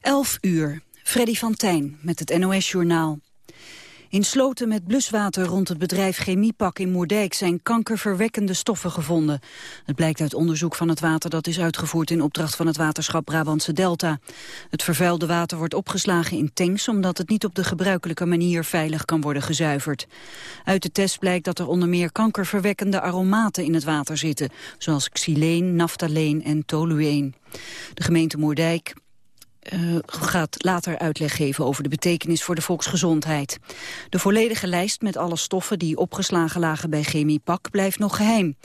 11 uur. Freddy van Tijn met het NOS-journaal. In sloten met bluswater rond het bedrijf Chemiepak in Moerdijk zijn kankerverwekkende stoffen gevonden. Het blijkt uit onderzoek van het water dat is uitgevoerd in opdracht van het waterschap Brabantse Delta. Het vervuilde water wordt opgeslagen in tanks omdat het niet op de gebruikelijke manier veilig kan worden gezuiverd. Uit de test blijkt dat er onder meer kankerverwekkende aromaten in het water zitten, zoals xyleen, naftaleen en tolueen. De gemeente Moerdijk uh, gaat later uitleg geven over de betekenis voor de volksgezondheid. De volledige lijst met alle stoffen die opgeslagen lagen bij Chemiepak blijft nog geheim.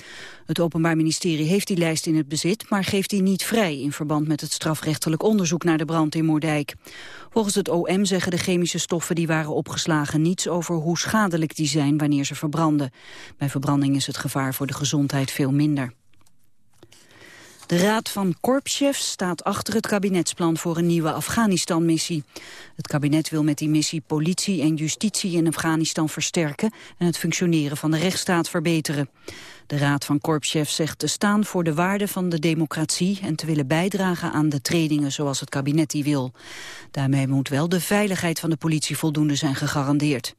Het Openbaar Ministerie heeft die lijst in het bezit, maar geeft die niet vrij in verband met het strafrechtelijk onderzoek naar de brand in Moerdijk. Volgens het OM zeggen de chemische stoffen die waren opgeslagen niets over hoe schadelijk die zijn wanneer ze verbranden. Bij verbranding is het gevaar voor de gezondheid veel minder. De Raad van Korpschefs staat achter het kabinetsplan voor een nieuwe Afghanistan-missie. Het kabinet wil met die missie politie en justitie in Afghanistan versterken en het functioneren van de rechtsstaat verbeteren. De Raad van Korpschefs zegt te staan voor de waarde van de democratie en te willen bijdragen aan de trainingen zoals het kabinet die wil. Daarmee moet wel de veiligheid van de politie voldoende zijn gegarandeerd.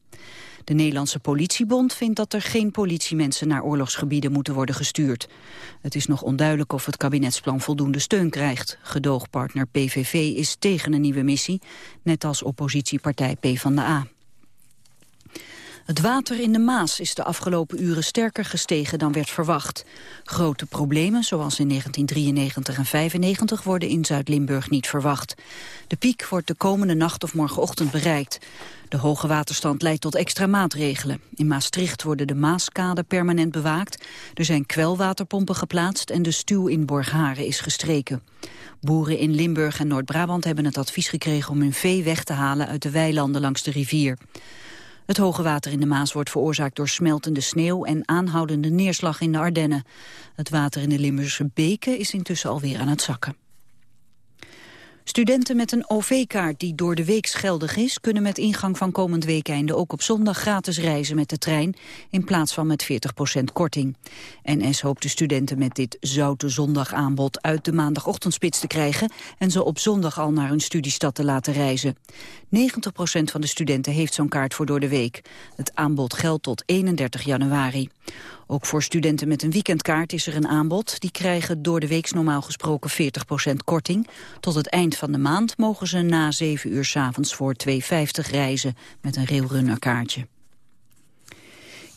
De Nederlandse politiebond vindt dat er geen politiemensen naar oorlogsgebieden moeten worden gestuurd. Het is nog onduidelijk of het kabinetsplan voldoende steun krijgt. Gedoogpartner PVV is tegen een nieuwe missie, net als oppositiepartij PvdA. Het water in de Maas is de afgelopen uren sterker gestegen dan werd verwacht. Grote problemen, zoals in 1993 en 95, worden in Zuid-Limburg niet verwacht. De piek wordt de komende nacht of morgenochtend bereikt. De hoge waterstand leidt tot extra maatregelen. In Maastricht worden de Maaskade permanent bewaakt. Er zijn kwelwaterpompen geplaatst en de stuw in Borgharen is gestreken. Boeren in Limburg en Noord-Brabant hebben het advies gekregen om hun vee weg te halen uit de weilanden langs de rivier. Het hoge water in de Maas wordt veroorzaakt door smeltende sneeuw en aanhoudende neerslag in de Ardennen. Het water in de Limburgse beken is intussen alweer aan het zakken. Studenten met een OV-kaart die door de week geldig is... kunnen met ingang van komend weekende ook op zondag gratis reizen met de trein... in plaats van met 40% korting. NS hoopt de studenten met dit zoute zondagaanbod... uit de maandagochtendspits te krijgen... en ze op zondag al naar hun studiestad te laten reizen. 90% van de studenten heeft zo'n kaart voor door de week. Het aanbod geldt tot 31 januari. Ook voor studenten met een weekendkaart is er een aanbod. Die krijgen door de weeks normaal gesproken 40% korting. Tot het eind van de maand mogen ze na 7 uur s avonds voor 2,50 reizen met een railrunner kaartje.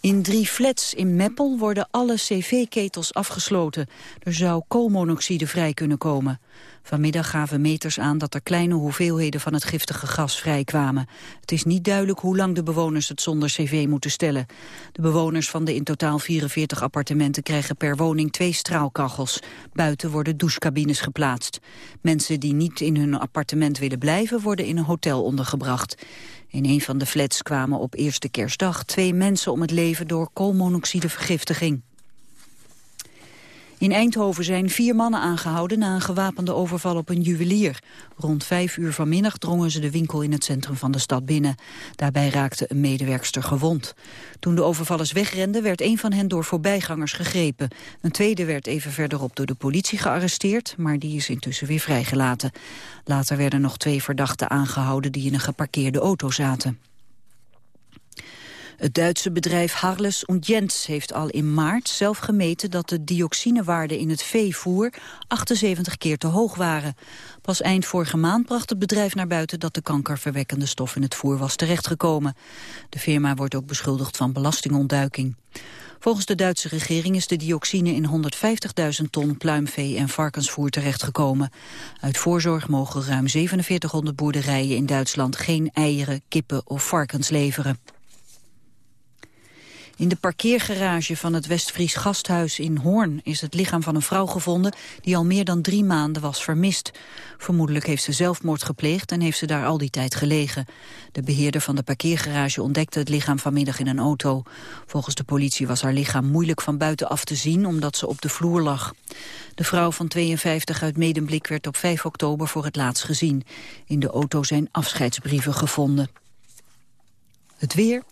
In drie flats in Meppel worden alle cv-ketels afgesloten. Er zou koolmonoxide vrij kunnen komen. Vanmiddag gaven meters aan dat er kleine hoeveelheden van het giftige gas vrijkwamen. Het is niet duidelijk hoe lang de bewoners het zonder cv moeten stellen. De bewoners van de in totaal 44 appartementen krijgen per woning twee straalkachels. Buiten worden douchecabines geplaatst. Mensen die niet in hun appartement willen blijven worden in een hotel ondergebracht. In een van de flats kwamen op eerste kerstdag twee mensen om het leven door koolmonoxidevergiftiging. In Eindhoven zijn vier mannen aangehouden na een gewapende overval op een juwelier. Rond vijf uur vanmiddag drongen ze de winkel in het centrum van de stad binnen. Daarbij raakte een medewerkster gewond. Toen de overvallers wegrenden werd een van hen door voorbijgangers gegrepen. Een tweede werd even verderop door de politie gearresteerd, maar die is intussen weer vrijgelaten. Later werden nog twee verdachten aangehouden die in een geparkeerde auto zaten. Het Duitse bedrijf Harles und Jens heeft al in maart zelf gemeten dat de dioxinewaarden in het veevoer 78 keer te hoog waren. Pas eind vorige maand bracht het bedrijf naar buiten dat de kankerverwekkende stof in het voer was terechtgekomen. De firma wordt ook beschuldigd van belastingontduiking. Volgens de Duitse regering is de dioxine in 150.000 ton pluimvee en varkensvoer terechtgekomen. Uit voorzorg mogen ruim 4700 boerderijen in Duitsland geen eieren, kippen of varkens leveren. In de parkeergarage van het Westfries Gasthuis in Hoorn is het lichaam van een vrouw gevonden die al meer dan drie maanden was vermist. Vermoedelijk heeft ze zelfmoord gepleegd en heeft ze daar al die tijd gelegen. De beheerder van de parkeergarage ontdekte het lichaam vanmiddag in een auto. Volgens de politie was haar lichaam moeilijk van buitenaf te zien omdat ze op de vloer lag. De vrouw van 52 uit Medemblik werd op 5 oktober voor het laatst gezien. In de auto zijn afscheidsbrieven gevonden. Het weer.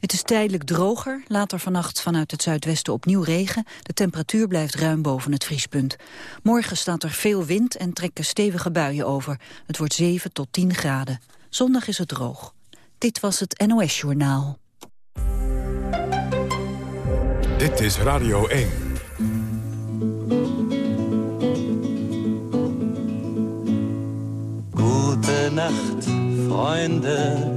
Het is tijdelijk droger, later vannacht vanuit het zuidwesten opnieuw regen. De temperatuur blijft ruim boven het vriespunt. Morgen staat er veel wind en trekken stevige buien over. Het wordt 7 tot 10 graden. Zondag is het droog. Dit was het NOS Journaal. Dit is Radio 1. Gute Nacht, Freunde.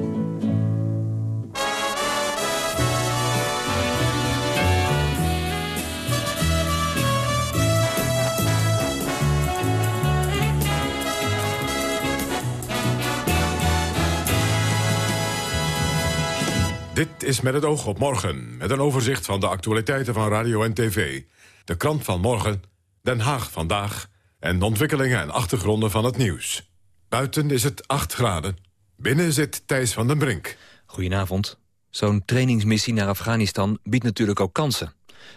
Dit is met het oog op morgen, met een overzicht van de actualiteiten van radio en tv. De krant van morgen, Den Haag vandaag en de ontwikkelingen en achtergronden van het nieuws. Buiten is het 8 graden, binnen zit Thijs van den Brink. Goedenavond. Zo'n trainingsmissie naar Afghanistan biedt natuurlijk ook kansen.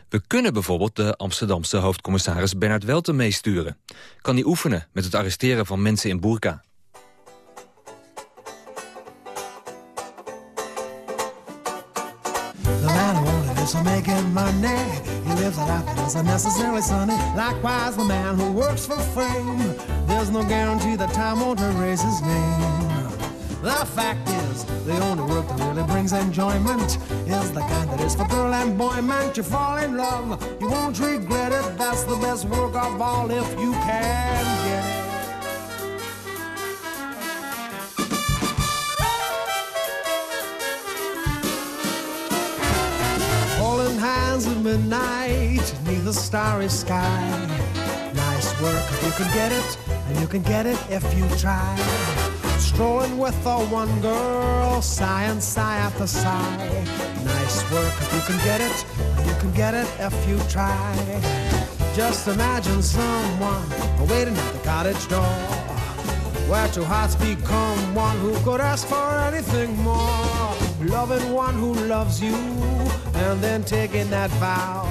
We kunnen bijvoorbeeld de Amsterdamse hoofdcommissaris Bernard Welten meesturen. Kan hij oefenen met het arresteren van mensen in burka. Is making money. He lives a life that isn't necessarily sunny. Likewise, the man who works for fame. There's no guarantee that time won't erase his name. The fact is, the only work that really brings enjoyment is the kind that is for girl and boy. Man, you fall in love, you won't regret it. That's the best work of all if you can get it. Midnight neath a starry sky. Nice work if you can get it, and you can get it if you try. Strolling with the one girl, sigh and sigh after sigh. Nice work if you can get it, and you can get it if you try. Just imagine someone waiting at the cottage door, where two hearts become one who could ask for anything more. Loving one who loves you and then taking that vow.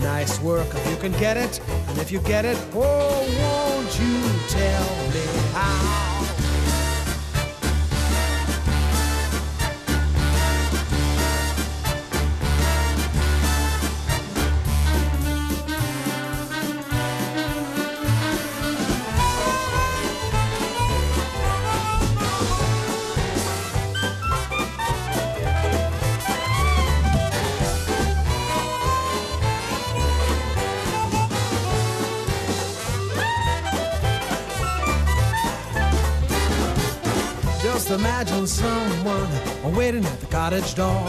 Nice work if you can get it, and if you get it, oh, won't you tell imagine someone waiting at the cottage door.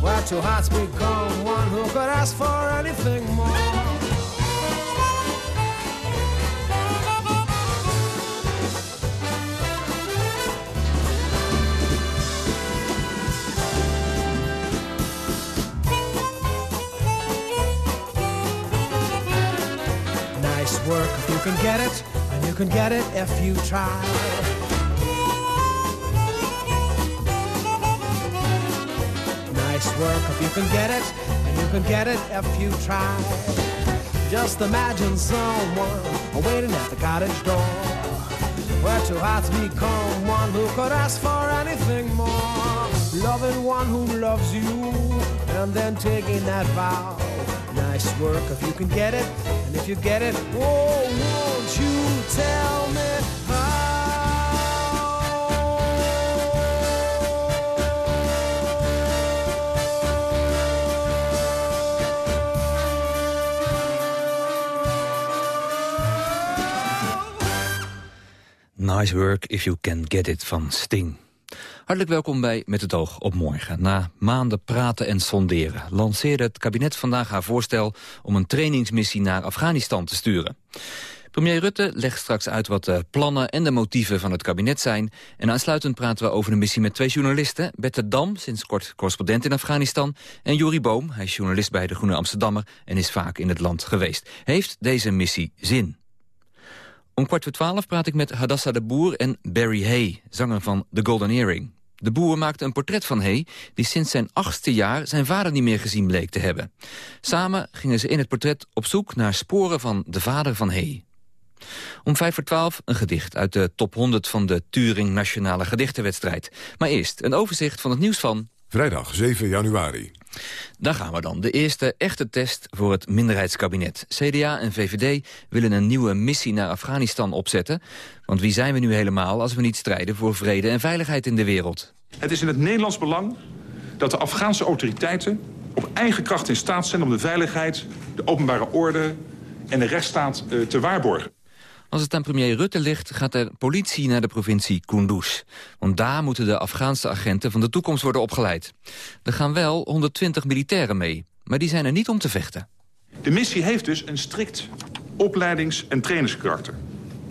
Where two hearts become one who could ask for anything more. Nice work if you can get it, and you can get it if you try. Work if you can get it, and you can get it if you try. Just imagine someone waiting at the cottage door, where two hearts become one who could ask for anything more. Loving one who loves you, and then taking that vow. Nice work if you can get it, and if you get it, oh, won't you tell me Nice Work If You Can Get It van Sting. Hartelijk welkom bij Met het oog op morgen. Na maanden praten en sonderen lanceerde het kabinet vandaag haar voorstel... om een trainingsmissie naar Afghanistan te sturen. Premier Rutte legt straks uit wat de plannen en de motieven van het kabinet zijn. En aansluitend praten we over de missie met twee journalisten. Bette Dam, sinds kort correspondent in Afghanistan. En Jori Boom, hij is journalist bij de Groene Amsterdammer... en is vaak in het land geweest. Heeft deze missie zin? Om kwart voor twaalf praat ik met Hadassa de Boer en Barry Hay, zanger van The Golden Earring. De boer maakte een portret van Hey, die sinds zijn achtste jaar zijn vader niet meer gezien bleek te hebben. Samen gingen ze in het portret op zoek naar sporen van de vader van Hey. Om vijf voor twaalf een gedicht uit de top 100 van de Turing Nationale Gedichtenwedstrijd. Maar eerst een overzicht van het nieuws van... Vrijdag 7 januari. Daar gaan we dan. De eerste echte test voor het minderheidskabinet. CDA en VVD willen een nieuwe missie naar Afghanistan opzetten. Want wie zijn we nu helemaal als we niet strijden voor vrede en veiligheid in de wereld? Het is in het Nederlands belang dat de Afghaanse autoriteiten op eigen kracht in staat zijn om de veiligheid, de openbare orde en de rechtsstaat eh, te waarborgen. Als het aan premier Rutte ligt, gaat er politie naar de provincie Kunduz. Want daar moeten de Afghaanse agenten van de toekomst worden opgeleid. Er gaan wel 120 militairen mee, maar die zijn er niet om te vechten. De missie heeft dus een strikt opleidings- en trainingskarakter.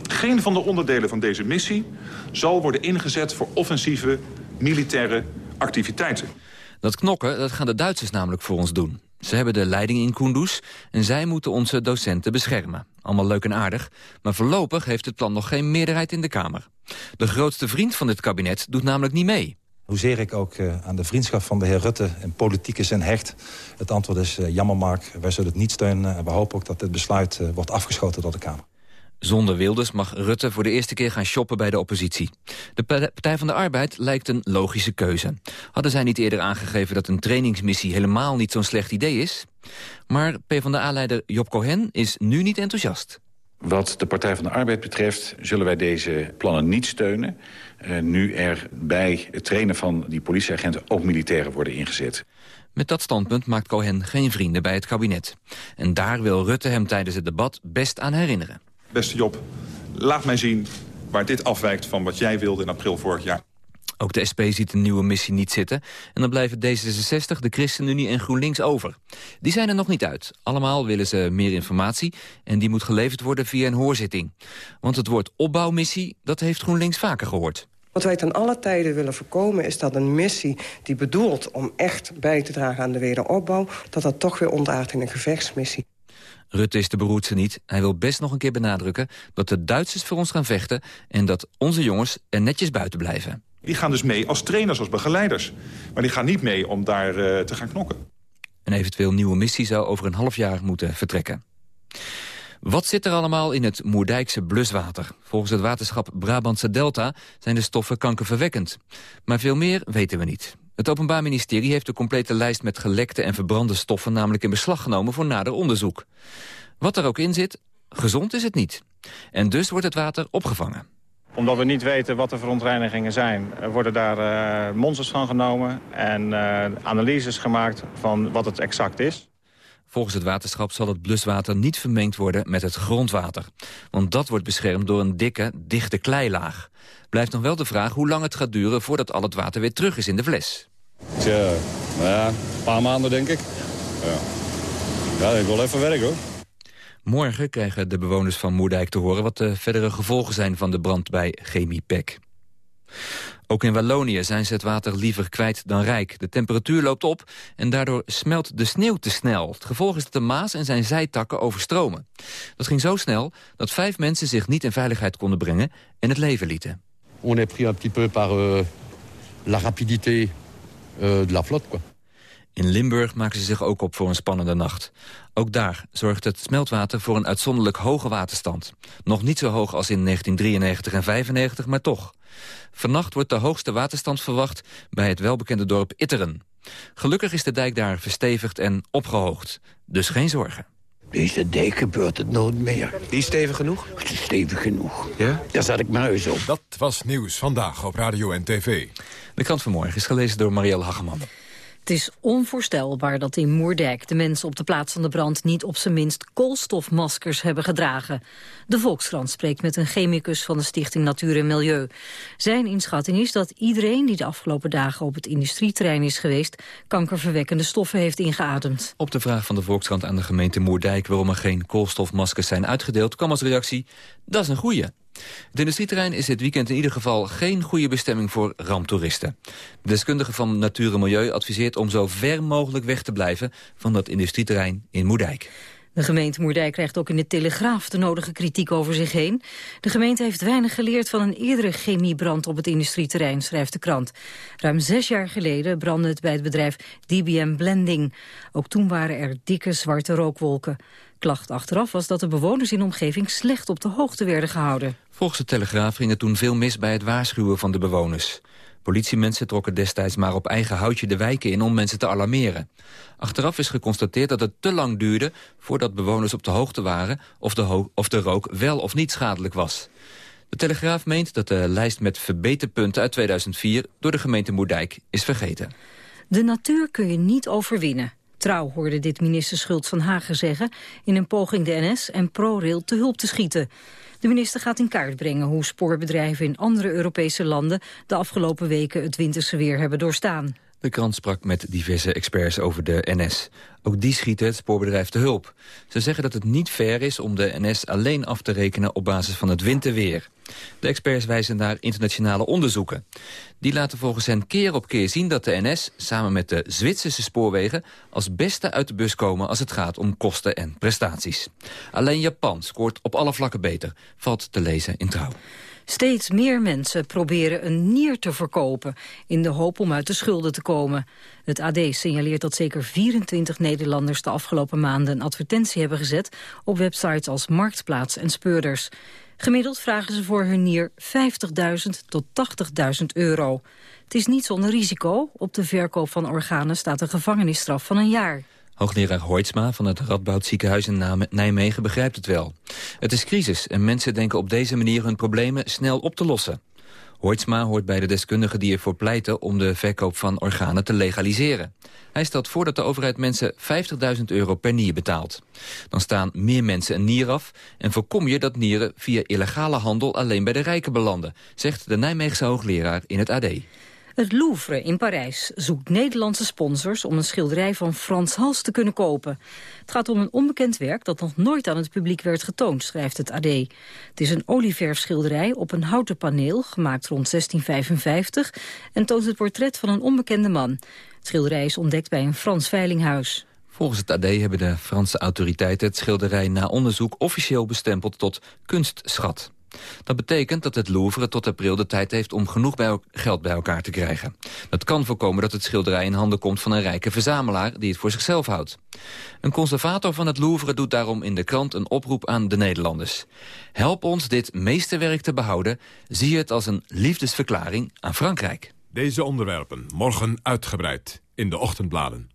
Geen van de onderdelen van deze missie zal worden ingezet voor offensieve militaire activiteiten. Dat knokken dat gaan de Duitsers namelijk voor ons doen. Ze hebben de leiding in Kunduz en zij moeten onze docenten beschermen. Allemaal leuk en aardig, maar voorlopig heeft het plan nog geen meerderheid in de Kamer. De grootste vriend van dit kabinet doet namelijk niet mee. Hoezeer ik ook uh, aan de vriendschap van de heer Rutte in politieke zin hecht. Het antwoord is uh, jammer Mark, wij zullen het niet steunen. En we hopen ook dat dit besluit uh, wordt afgeschoten door de Kamer. Zonder Wilders mag Rutte voor de eerste keer gaan shoppen bij de oppositie. De Partij van de Arbeid lijkt een logische keuze. Hadden zij niet eerder aangegeven dat een trainingsmissie helemaal niet zo'n slecht idee is? Maar PvdA-leider Job Cohen is nu niet enthousiast. Wat de Partij van de Arbeid betreft zullen wij deze plannen niet steunen... Uh, nu er bij het trainen van die politieagenten ook militairen worden ingezet. Met dat standpunt maakt Cohen geen vrienden bij het kabinet. En daar wil Rutte hem tijdens het debat best aan herinneren. Beste Job, laat mij zien waar dit afwijkt van wat jij wilde in april vorig jaar. Ook de SP ziet een nieuwe missie niet zitten. En dan blijven D66, de ChristenUnie en GroenLinks over. Die zijn er nog niet uit. Allemaal willen ze meer informatie en die moet geleverd worden via een hoorzitting. Want het woord opbouwmissie, dat heeft GroenLinks vaker gehoord. Wat wij ten alle tijden willen voorkomen is dat een missie die bedoelt om echt bij te dragen aan de wederopbouw... dat dat toch weer ontaart in een gevechtsmissie. Rutte is de beroerte niet. Hij wil best nog een keer benadrukken dat de Duitsers voor ons gaan vechten... en dat onze jongens er netjes buiten blijven. Die gaan dus mee als trainers, als begeleiders. Maar die gaan niet mee om daar uh, te gaan knokken. Een eventueel nieuwe missie zou over een half jaar moeten vertrekken. Wat zit er allemaal in het Moerdijkse bluswater? Volgens het waterschap Brabantse Delta zijn de stoffen kankerverwekkend. Maar veel meer weten we niet. Het Openbaar Ministerie heeft de complete lijst met gelekte en verbrande stoffen namelijk in beslag genomen voor nader onderzoek. Wat er ook in zit, gezond is het niet. En dus wordt het water opgevangen omdat we niet weten wat de verontreinigingen zijn, worden daar uh, monsters van genomen en uh, analyses gemaakt van wat het exact is. Volgens het waterschap zal het bluswater niet vermengd worden met het grondwater. Want dat wordt beschermd door een dikke, dichte kleilaag. Blijft nog wel de vraag hoe lang het gaat duren voordat al het water weer terug is in de fles. Tja, nou ja, een paar maanden denk ik. Ja, ja ik wil even werk hoor. Morgen krijgen de bewoners van Moerdijk te horen... wat de verdere gevolgen zijn van de brand bij Chemiepec. Ook in Wallonië zijn ze het water liever kwijt dan rijk. De temperatuur loopt op en daardoor smelt de sneeuw te snel. Het gevolg is dat de Maas en zijn zijtakken overstromen. Dat ging zo snel dat vijf mensen zich niet in veiligheid konden brengen... en het leven lieten. On pris un petit peu par uh, la rapidité uh, de la flotte, quoi. In Limburg maken ze zich ook op voor een spannende nacht. Ook daar zorgt het smeltwater voor een uitzonderlijk hoge waterstand. Nog niet zo hoog als in 1993 en 95, maar toch. Vannacht wordt de hoogste waterstand verwacht bij het welbekende dorp Itteren. Gelukkig is de dijk daar verstevigd en opgehoogd. Dus geen zorgen. Deze dijk gebeurt het nooit meer. Die is stevig genoeg? Het is stevig genoeg. Ja? Daar zet ik mijn huis op. Dat was Nieuws Vandaag op Radio en TV. De krant vanmorgen is gelezen door Marielle Hageman. Het is onvoorstelbaar dat in Moerdijk de mensen op de plaats van de brand niet op zijn minst koolstofmaskers hebben gedragen. De Volkskrant spreekt met een chemicus van de Stichting Natuur en Milieu. Zijn inschatting is dat iedereen die de afgelopen dagen op het industrieterrein is geweest kankerverwekkende stoffen heeft ingeademd. Op de vraag van de Volkskrant aan de gemeente Moerdijk waarom er geen koolstofmaskers zijn uitgedeeld kwam als reactie, dat is een goeie. Het industrieterrein is dit weekend in ieder geval geen goede bestemming voor ramptoeristen. De deskundige van Natuur en Milieu adviseert om zo ver mogelijk weg te blijven van dat industrieterrein in Moerdijk. De gemeente Moerdijk krijgt ook in de Telegraaf de nodige kritiek over zich heen. De gemeente heeft weinig geleerd van een eerdere chemiebrand op het industrieterrein, schrijft de krant. Ruim zes jaar geleden brandde het bij het bedrijf DBM Blending. Ook toen waren er dikke zwarte rookwolken. Klacht achteraf was dat de bewoners in de omgeving slecht op de hoogte werden gehouden. Volgens de Telegraaf ging er toen veel mis bij het waarschuwen van de bewoners. Politiemensen trokken destijds maar op eigen houtje de wijken in om mensen te alarmeren. Achteraf is geconstateerd dat het te lang duurde voordat bewoners op de hoogte waren of de, of de rook wel of niet schadelijk was. De Telegraaf meent dat de lijst met verbeterpunten uit 2004 door de gemeente Moerdijk is vergeten. De natuur kun je niet overwinnen. Trouw hoorde dit minister Schultz van Hagen zeggen... in een poging de NS en ProRail te hulp te schieten. De minister gaat in kaart brengen hoe spoorbedrijven in andere Europese landen... de afgelopen weken het winterse weer hebben doorstaan. De krant sprak met diverse experts over de NS. Ook die schieten het spoorbedrijf te hulp. Ze zeggen dat het niet fair is om de NS alleen af te rekenen op basis van het winterweer. De experts wijzen naar internationale onderzoeken. Die laten volgens hen keer op keer zien dat de NS samen met de Zwitserse spoorwegen als beste uit de bus komen als het gaat om kosten en prestaties. Alleen Japan scoort op alle vlakken beter, valt te lezen in Trouw. Steeds meer mensen proberen een nier te verkopen... in de hoop om uit de schulden te komen. Het AD signaleert dat zeker 24 Nederlanders de afgelopen maanden... een advertentie hebben gezet op websites als Marktplaats en Speurders. Gemiddeld vragen ze voor hun nier 50.000 tot 80.000 euro. Het is niet zonder risico. Op de verkoop van organen staat een gevangenisstraf van een jaar. Hoogleraar Hoitsma van het Radboud ziekenhuis in Nijmegen begrijpt het wel. Het is crisis en mensen denken op deze manier hun problemen snel op te lossen. Hoitsma hoort bij de deskundigen die ervoor pleiten om de verkoop van organen te legaliseren. Hij stelt voor dat de overheid mensen 50.000 euro per nier betaalt. Dan staan meer mensen een nier af en voorkom je dat nieren via illegale handel alleen bij de rijken belanden, zegt de Nijmeegse hoogleraar in het AD. Het Louvre in Parijs zoekt Nederlandse sponsors om een schilderij van Frans Hals te kunnen kopen. Het gaat om een onbekend werk dat nog nooit aan het publiek werd getoond, schrijft het AD. Het is een olieverfschilderij op een houten paneel, gemaakt rond 1655, en toont het portret van een onbekende man. Het schilderij is ontdekt bij een Frans veilinghuis. Volgens het AD hebben de Franse autoriteiten het schilderij na onderzoek officieel bestempeld tot kunstschat. Dat betekent dat het Louvre tot april de tijd heeft om genoeg bij geld bij elkaar te krijgen. Dat kan voorkomen dat het schilderij in handen komt van een rijke verzamelaar die het voor zichzelf houdt. Een conservator van het Louvre doet daarom in de krant een oproep aan de Nederlanders. Help ons dit meesterwerk te behouden. Zie het als een liefdesverklaring aan Frankrijk. Deze onderwerpen morgen uitgebreid in de ochtendbladen.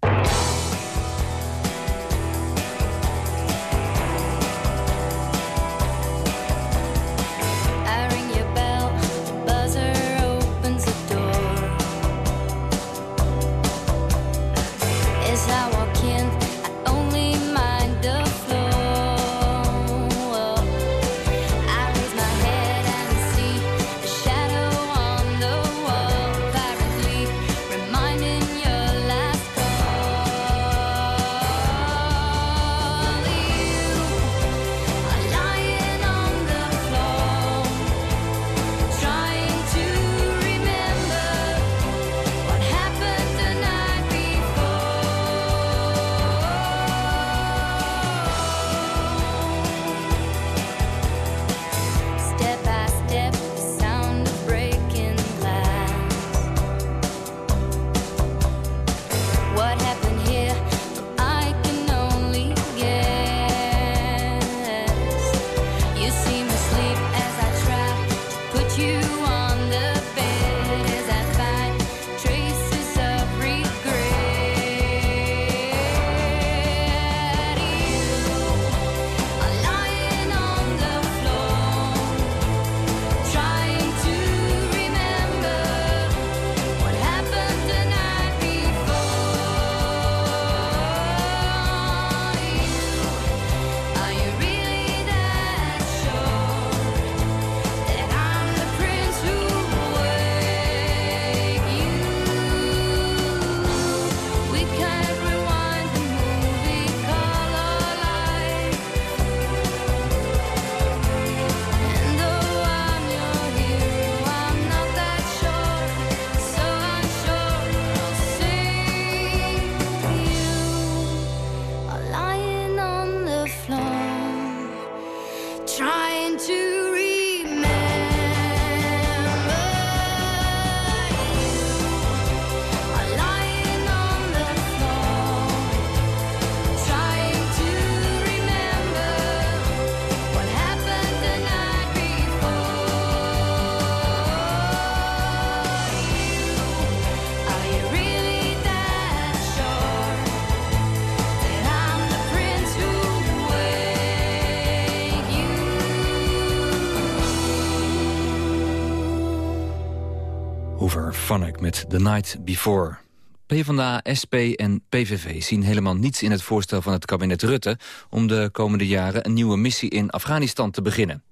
Met The Night Before. PvdA, SP en PVV zien helemaal niets in het voorstel van het kabinet Rutte... om de komende jaren een nieuwe missie in Afghanistan te beginnen.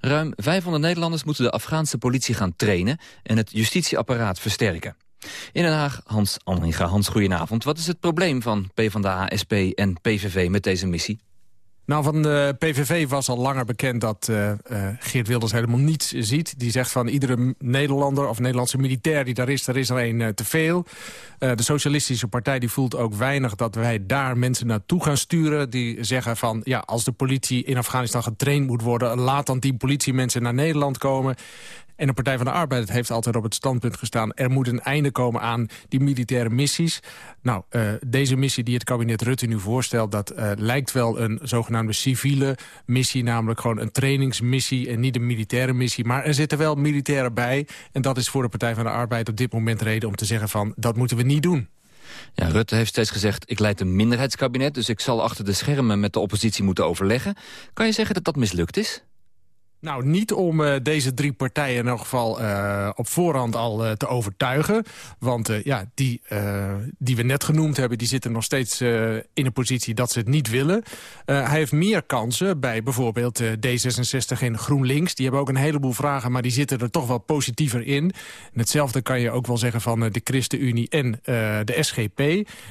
Ruim 500 Nederlanders moeten de Afghaanse politie gaan trainen... en het justitieapparaat versterken. In Den Haag, Hans Anninga. Hans, goedenavond. Wat is het probleem van PvdA, SP en PVV met deze missie? Nou, van de PVV was al langer bekend dat uh, uh, Geert Wilders helemaal niets ziet. Die zegt van iedere Nederlander of Nederlandse militair die daar is, er is er een uh, te veel. de Socialistische Partij die voelt ook weinig dat wij daar mensen naartoe gaan sturen. Die zeggen van, ja, als de politie in Afghanistan getraind moet worden... laat dan die politiemensen naar Nederland komen. En de Partij van de Arbeid heeft altijd op het standpunt gestaan... er moet een einde komen aan die militaire missies. Nou, uh, deze missie die het kabinet Rutte nu voorstelt... dat uh, lijkt wel een zogenaamde civiele missie... namelijk gewoon een trainingsmissie en niet een militaire missie. Maar er zitten wel militairen bij. En dat is voor de Partij van de Arbeid op dit moment reden om te zeggen van... dat moeten we niet doen. Ja, Rutte heeft steeds gezegd, ik leid een minderheidskabinet... dus ik zal achter de schermen met de oppositie moeten overleggen. Kan je zeggen dat dat mislukt is? Nou, niet om uh, deze drie partijen in elk geval uh, op voorhand al uh, te overtuigen. Want ja, die, die we net genoemd hebben, die zitten nog steeds in een positie dat ze het niet willen. hij heeft meer kansen bij bijvoorbeeld D66 en GroenLinks. Die hebben ook een heleboel vragen, maar die zitten er toch wel positiever in. Hetzelfde kan je ook wel zeggen van de ChristenUnie en de SGP.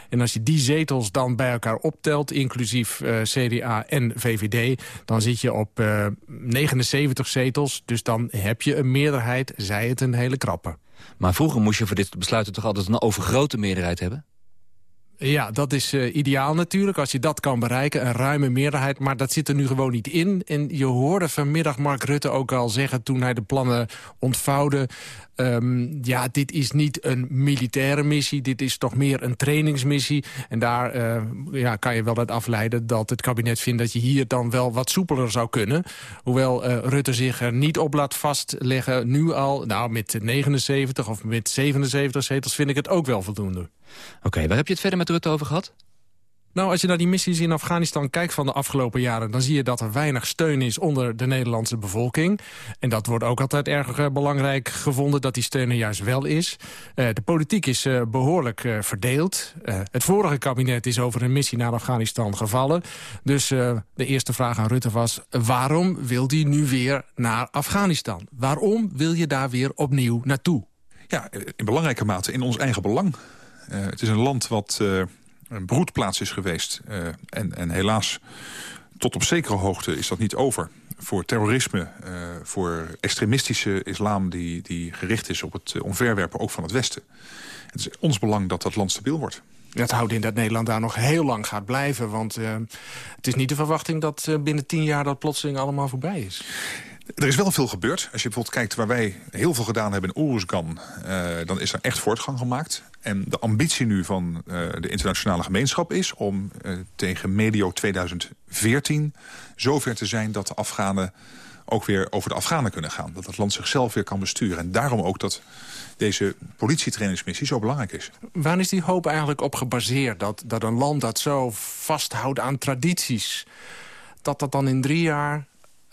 En als je die zetels dan bij elkaar optelt, inclusief CDA en VVD... dan zit je op 79 70 zetels. Dus dan heb je een meerderheid, zij het een hele krappe. Maar vroeger moest je voor dit besluiten toch altijd een overgrote meerderheid hebben? Ja, dat is uh, ideaal natuurlijk, als je dat kan bereiken. Een ruime meerderheid, maar dat zit er nu gewoon niet in. En je hoorde vanmiddag Mark Rutte ook al zeggen... toen hij de plannen ontvouwde... Um, ja, dit is niet een militaire missie, dit is toch meer een trainingsmissie. En daar uh, ja, kan je wel uit afleiden dat het kabinet vindt... dat je hier dan wel wat soepeler zou kunnen. Hoewel uh, Rutte zich er niet op laat vastleggen, nu al... nou, met 79 of met 77 zetels vind ik het ook wel voldoende. Oké, waar heb je het verder met Rutte over gehad? Nou, als je naar die missies in Afghanistan kijkt van de afgelopen jaren... dan zie je dat er weinig steun is onder de Nederlandse bevolking. En dat wordt ook altijd erg uh, belangrijk gevonden, dat die steun er juist wel is. Uh, de politiek is uh, behoorlijk verdeeld. het vorige kabinet is over een missie naar Afghanistan gevallen. Dus de eerste vraag aan Rutte was... waarom wil hij nu weer naar Afghanistan? Waarom wil je daar weer opnieuw naartoe? Ja, in belangrijke mate in ons eigen belang. het is een land wat een broedplaats is geweest. Uh, en, en helaas, tot op zekere hoogte is dat niet over. Voor terrorisme, uh, voor extremistische islam die, die gericht is op het omverwerpen ook van het Westen. Het is ons belang dat dat land stabiel wordt. Dat houdt in dat Nederland daar nog heel lang gaat blijven. Want uh, het is niet de verwachting dat uh, binnen tien jaar dat plotseling allemaal voorbij is. Er is wel veel gebeurd. Als je bijvoorbeeld kijkt waar wij heel veel gedaan hebben in Oeruzgan... Dan is er echt voortgang gemaakt. En de ambitie nu van uh, de internationale gemeenschap is... om uh, tegen medio 2014 zover te zijn dat de Afghanen ook weer over de Afghanen kunnen gaan. Dat het land zichzelf weer kan besturen. En daarom ook dat deze politietrainingsmissie zo belangrijk is. Waar is die hoop eigenlijk op gebaseerd? Dat, dat een land dat zo vasthoudt aan tradities... dat dat dan in drie jaar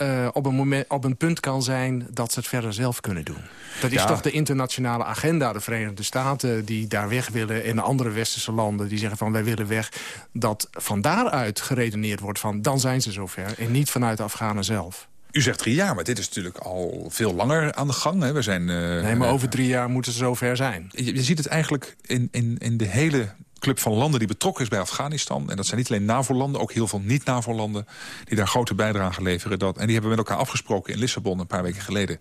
uh, op, een moment, op een punt kan zijn dat ze het verder zelf kunnen doen. Dat is ja. toch de internationale agenda. De Verenigde Staten die daar weg willen... en andere westerse landen die zeggen van wij willen weg... dat van daaruit geredeneerd wordt van dan zijn ze zover... en niet vanuit de Afghanen zelf. U zegt drie jaar, maar dit is natuurlijk al veel langer aan de gang. Hè? We zijn, uh, nee, maar over drie jaar moeten ze zover zijn. Je, je ziet het eigenlijk in, in, in de hele club van landen die betrokken is bij Afghanistan. En dat zijn niet alleen NAVO-landen, ook heel veel niet-NAVO-landen... die daar grote bijdrage leveren. Dat, en die hebben met elkaar afgesproken in Lissabon een paar weken geleden.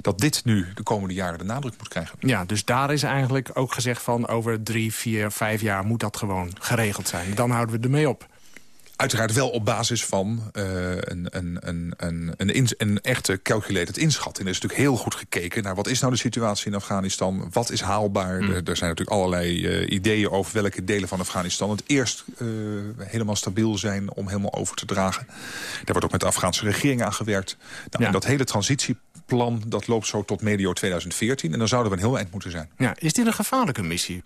Dat dit nu de komende jaren de nadruk moet krijgen. Ja, dus daar is eigenlijk ook gezegd van over drie, vier, vijf jaar moet dat gewoon geregeld zijn. Dan houden we ermee op. Uiteraard wel op basis van uh, een, een, een, een, een, in, een echte calculated inschatting. Er is natuurlijk heel goed gekeken naar wat is nou de situatie in Afghanistan. Wat is haalbaar? Mm. Er, er, zijn natuurlijk allerlei uh, ideeën over welke delen van Afghanistan... het eerst uh, helemaal stabiel zijn om helemaal over te dragen. Daar wordt ook met de Afghaanse regering aan gewerkt. Nou, ja. En dat hele transitieplan dat loopt zo tot medio 2014. En dan zouden we een heel eind moeten zijn. Ja, is dit een gevaarlijke missie?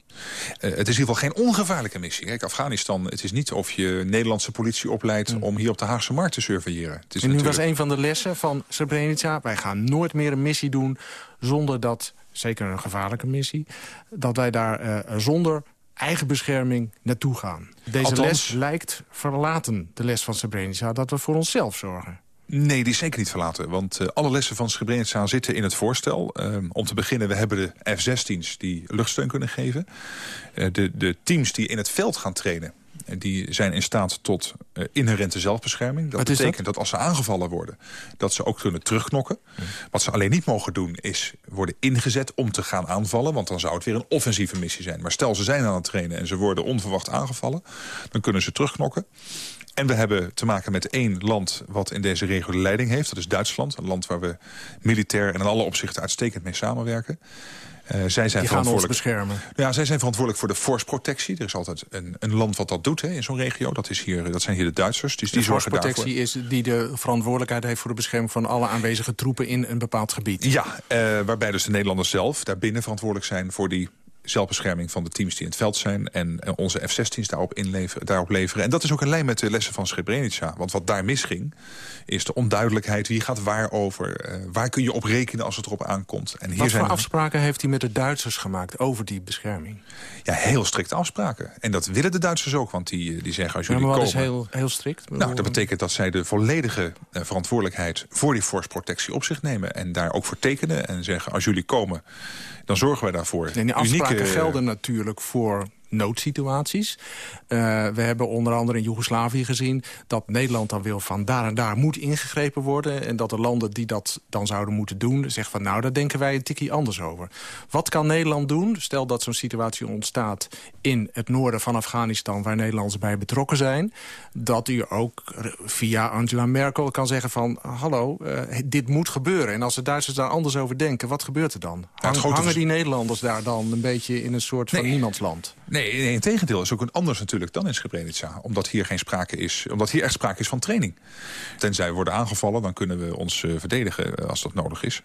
het is in ieder geval geen ongevaarlijke missie. Kijk, Afghanistan, het is niet of je Nederlandse politie opleidt... Mm. om hier op de Haagse markt te surveilleren. Het is en nu natuurlijk... was een van de lessen van Srebrenica... wij gaan nooit meer een missie doen zonder dat zeker een gevaarlijke missie... dat wij daar uh, zonder eigen bescherming naartoe gaan. Deze Althans, les lijkt verlaten, de les van Srebrenica... dat we voor onszelf zorgen. Nee, die is zeker niet verlaten. Want uh, alle lessen van Srebrenica zitten in het voorstel. Uh, om te beginnen, we hebben de F-16's die luchtsteun kunnen geven. Uh, de, de teams die in het veld gaan trainen die zijn in staat tot uh, inherente zelfbescherming. Dat betekent dat? dat? als ze aangevallen worden, dat ze ook kunnen terugknokken. Wat ze alleen niet mogen doen, is worden ingezet om te gaan aanvallen. Want dan zou het weer een offensieve missie zijn. Maar stel, ze zijn aan het trainen en ze worden onverwacht aangevallen. Dan kunnen ze terugknokken. En we hebben te maken met één land wat in deze regio de leiding heeft. Dat is Duitsland. Een land waar we militair en in alle opzichten uitstekend mee samenwerken. Uh, zij zijn Die ons beschermen. Ja, zij zijn verantwoordelijk voor de force-protectie. Er is altijd een, een, land wat dat doet hè, in zo'n regio. Dat, is hier, dat zijn hier de Duitsers. Dus de die zorgen is die de verantwoordelijkheid heeft... voor de bescherming van alle aanwezige troepen in een bepaald gebied. Ja, uh, waarbij dus de Nederlanders zelf daarbinnen verantwoordelijk zijn... voor die zelfbescherming van de teams die in het veld zijn... en onze F-16's daarop, inleveren, daarop leveren. En dat is ook een lijn met de lessen van Srebrenica. Want wat daar misging, is de onduidelijkheid... wie gaat waar over, uh, waar kun je op rekenen als het erop aankomt. En hier wat zijn voor afspraken heeft hij met de Duitsers gemaakt over die bescherming? Ja, heel strikte afspraken. En dat willen de Duitsers ook, want die, die zeggen als jullie ja, maar wat komen... is heel, heel strikt? Nou, dat betekent dat zij de volledige uh, verantwoordelijkheid... voor die force-protectie op zich nemen. En daar ook voor tekenen en zeggen als jullie komen dan zorgen wij daarvoor. Die afspraken Gelden natuurlijk voor noodsituaties. Uh, we hebben onder andere in Joegoslavië gezien... dat Nederland dan wil van daar en daar moet ingegrepen worden... en dat de landen die dat dan zouden moeten doen... zeggen van nou, daar denken wij een tikkie anders over. Wat kan Nederland doen? Stel dat zo'n situatie ontstaat in het noorden van Afghanistan... waar Nederlanders bij betrokken zijn... dat u ook via Angela Merkel kan zeggen van... hallo, uh, dit moet gebeuren. En als de Duitsers daar anders over denken, wat gebeurt er dan? Hang, hangen die Nederlanders daar dan een beetje in een soort van nee. niemandsland? Nee, nee, in tegendeel is ook een anders natuurlijk dan in Srebrenica. Omdat hier geen sprake is, omdat hier echt sprake is van training. Tenzij we worden aangevallen, dan kunnen we ons uh, verdedigen uh, als dat nodig is.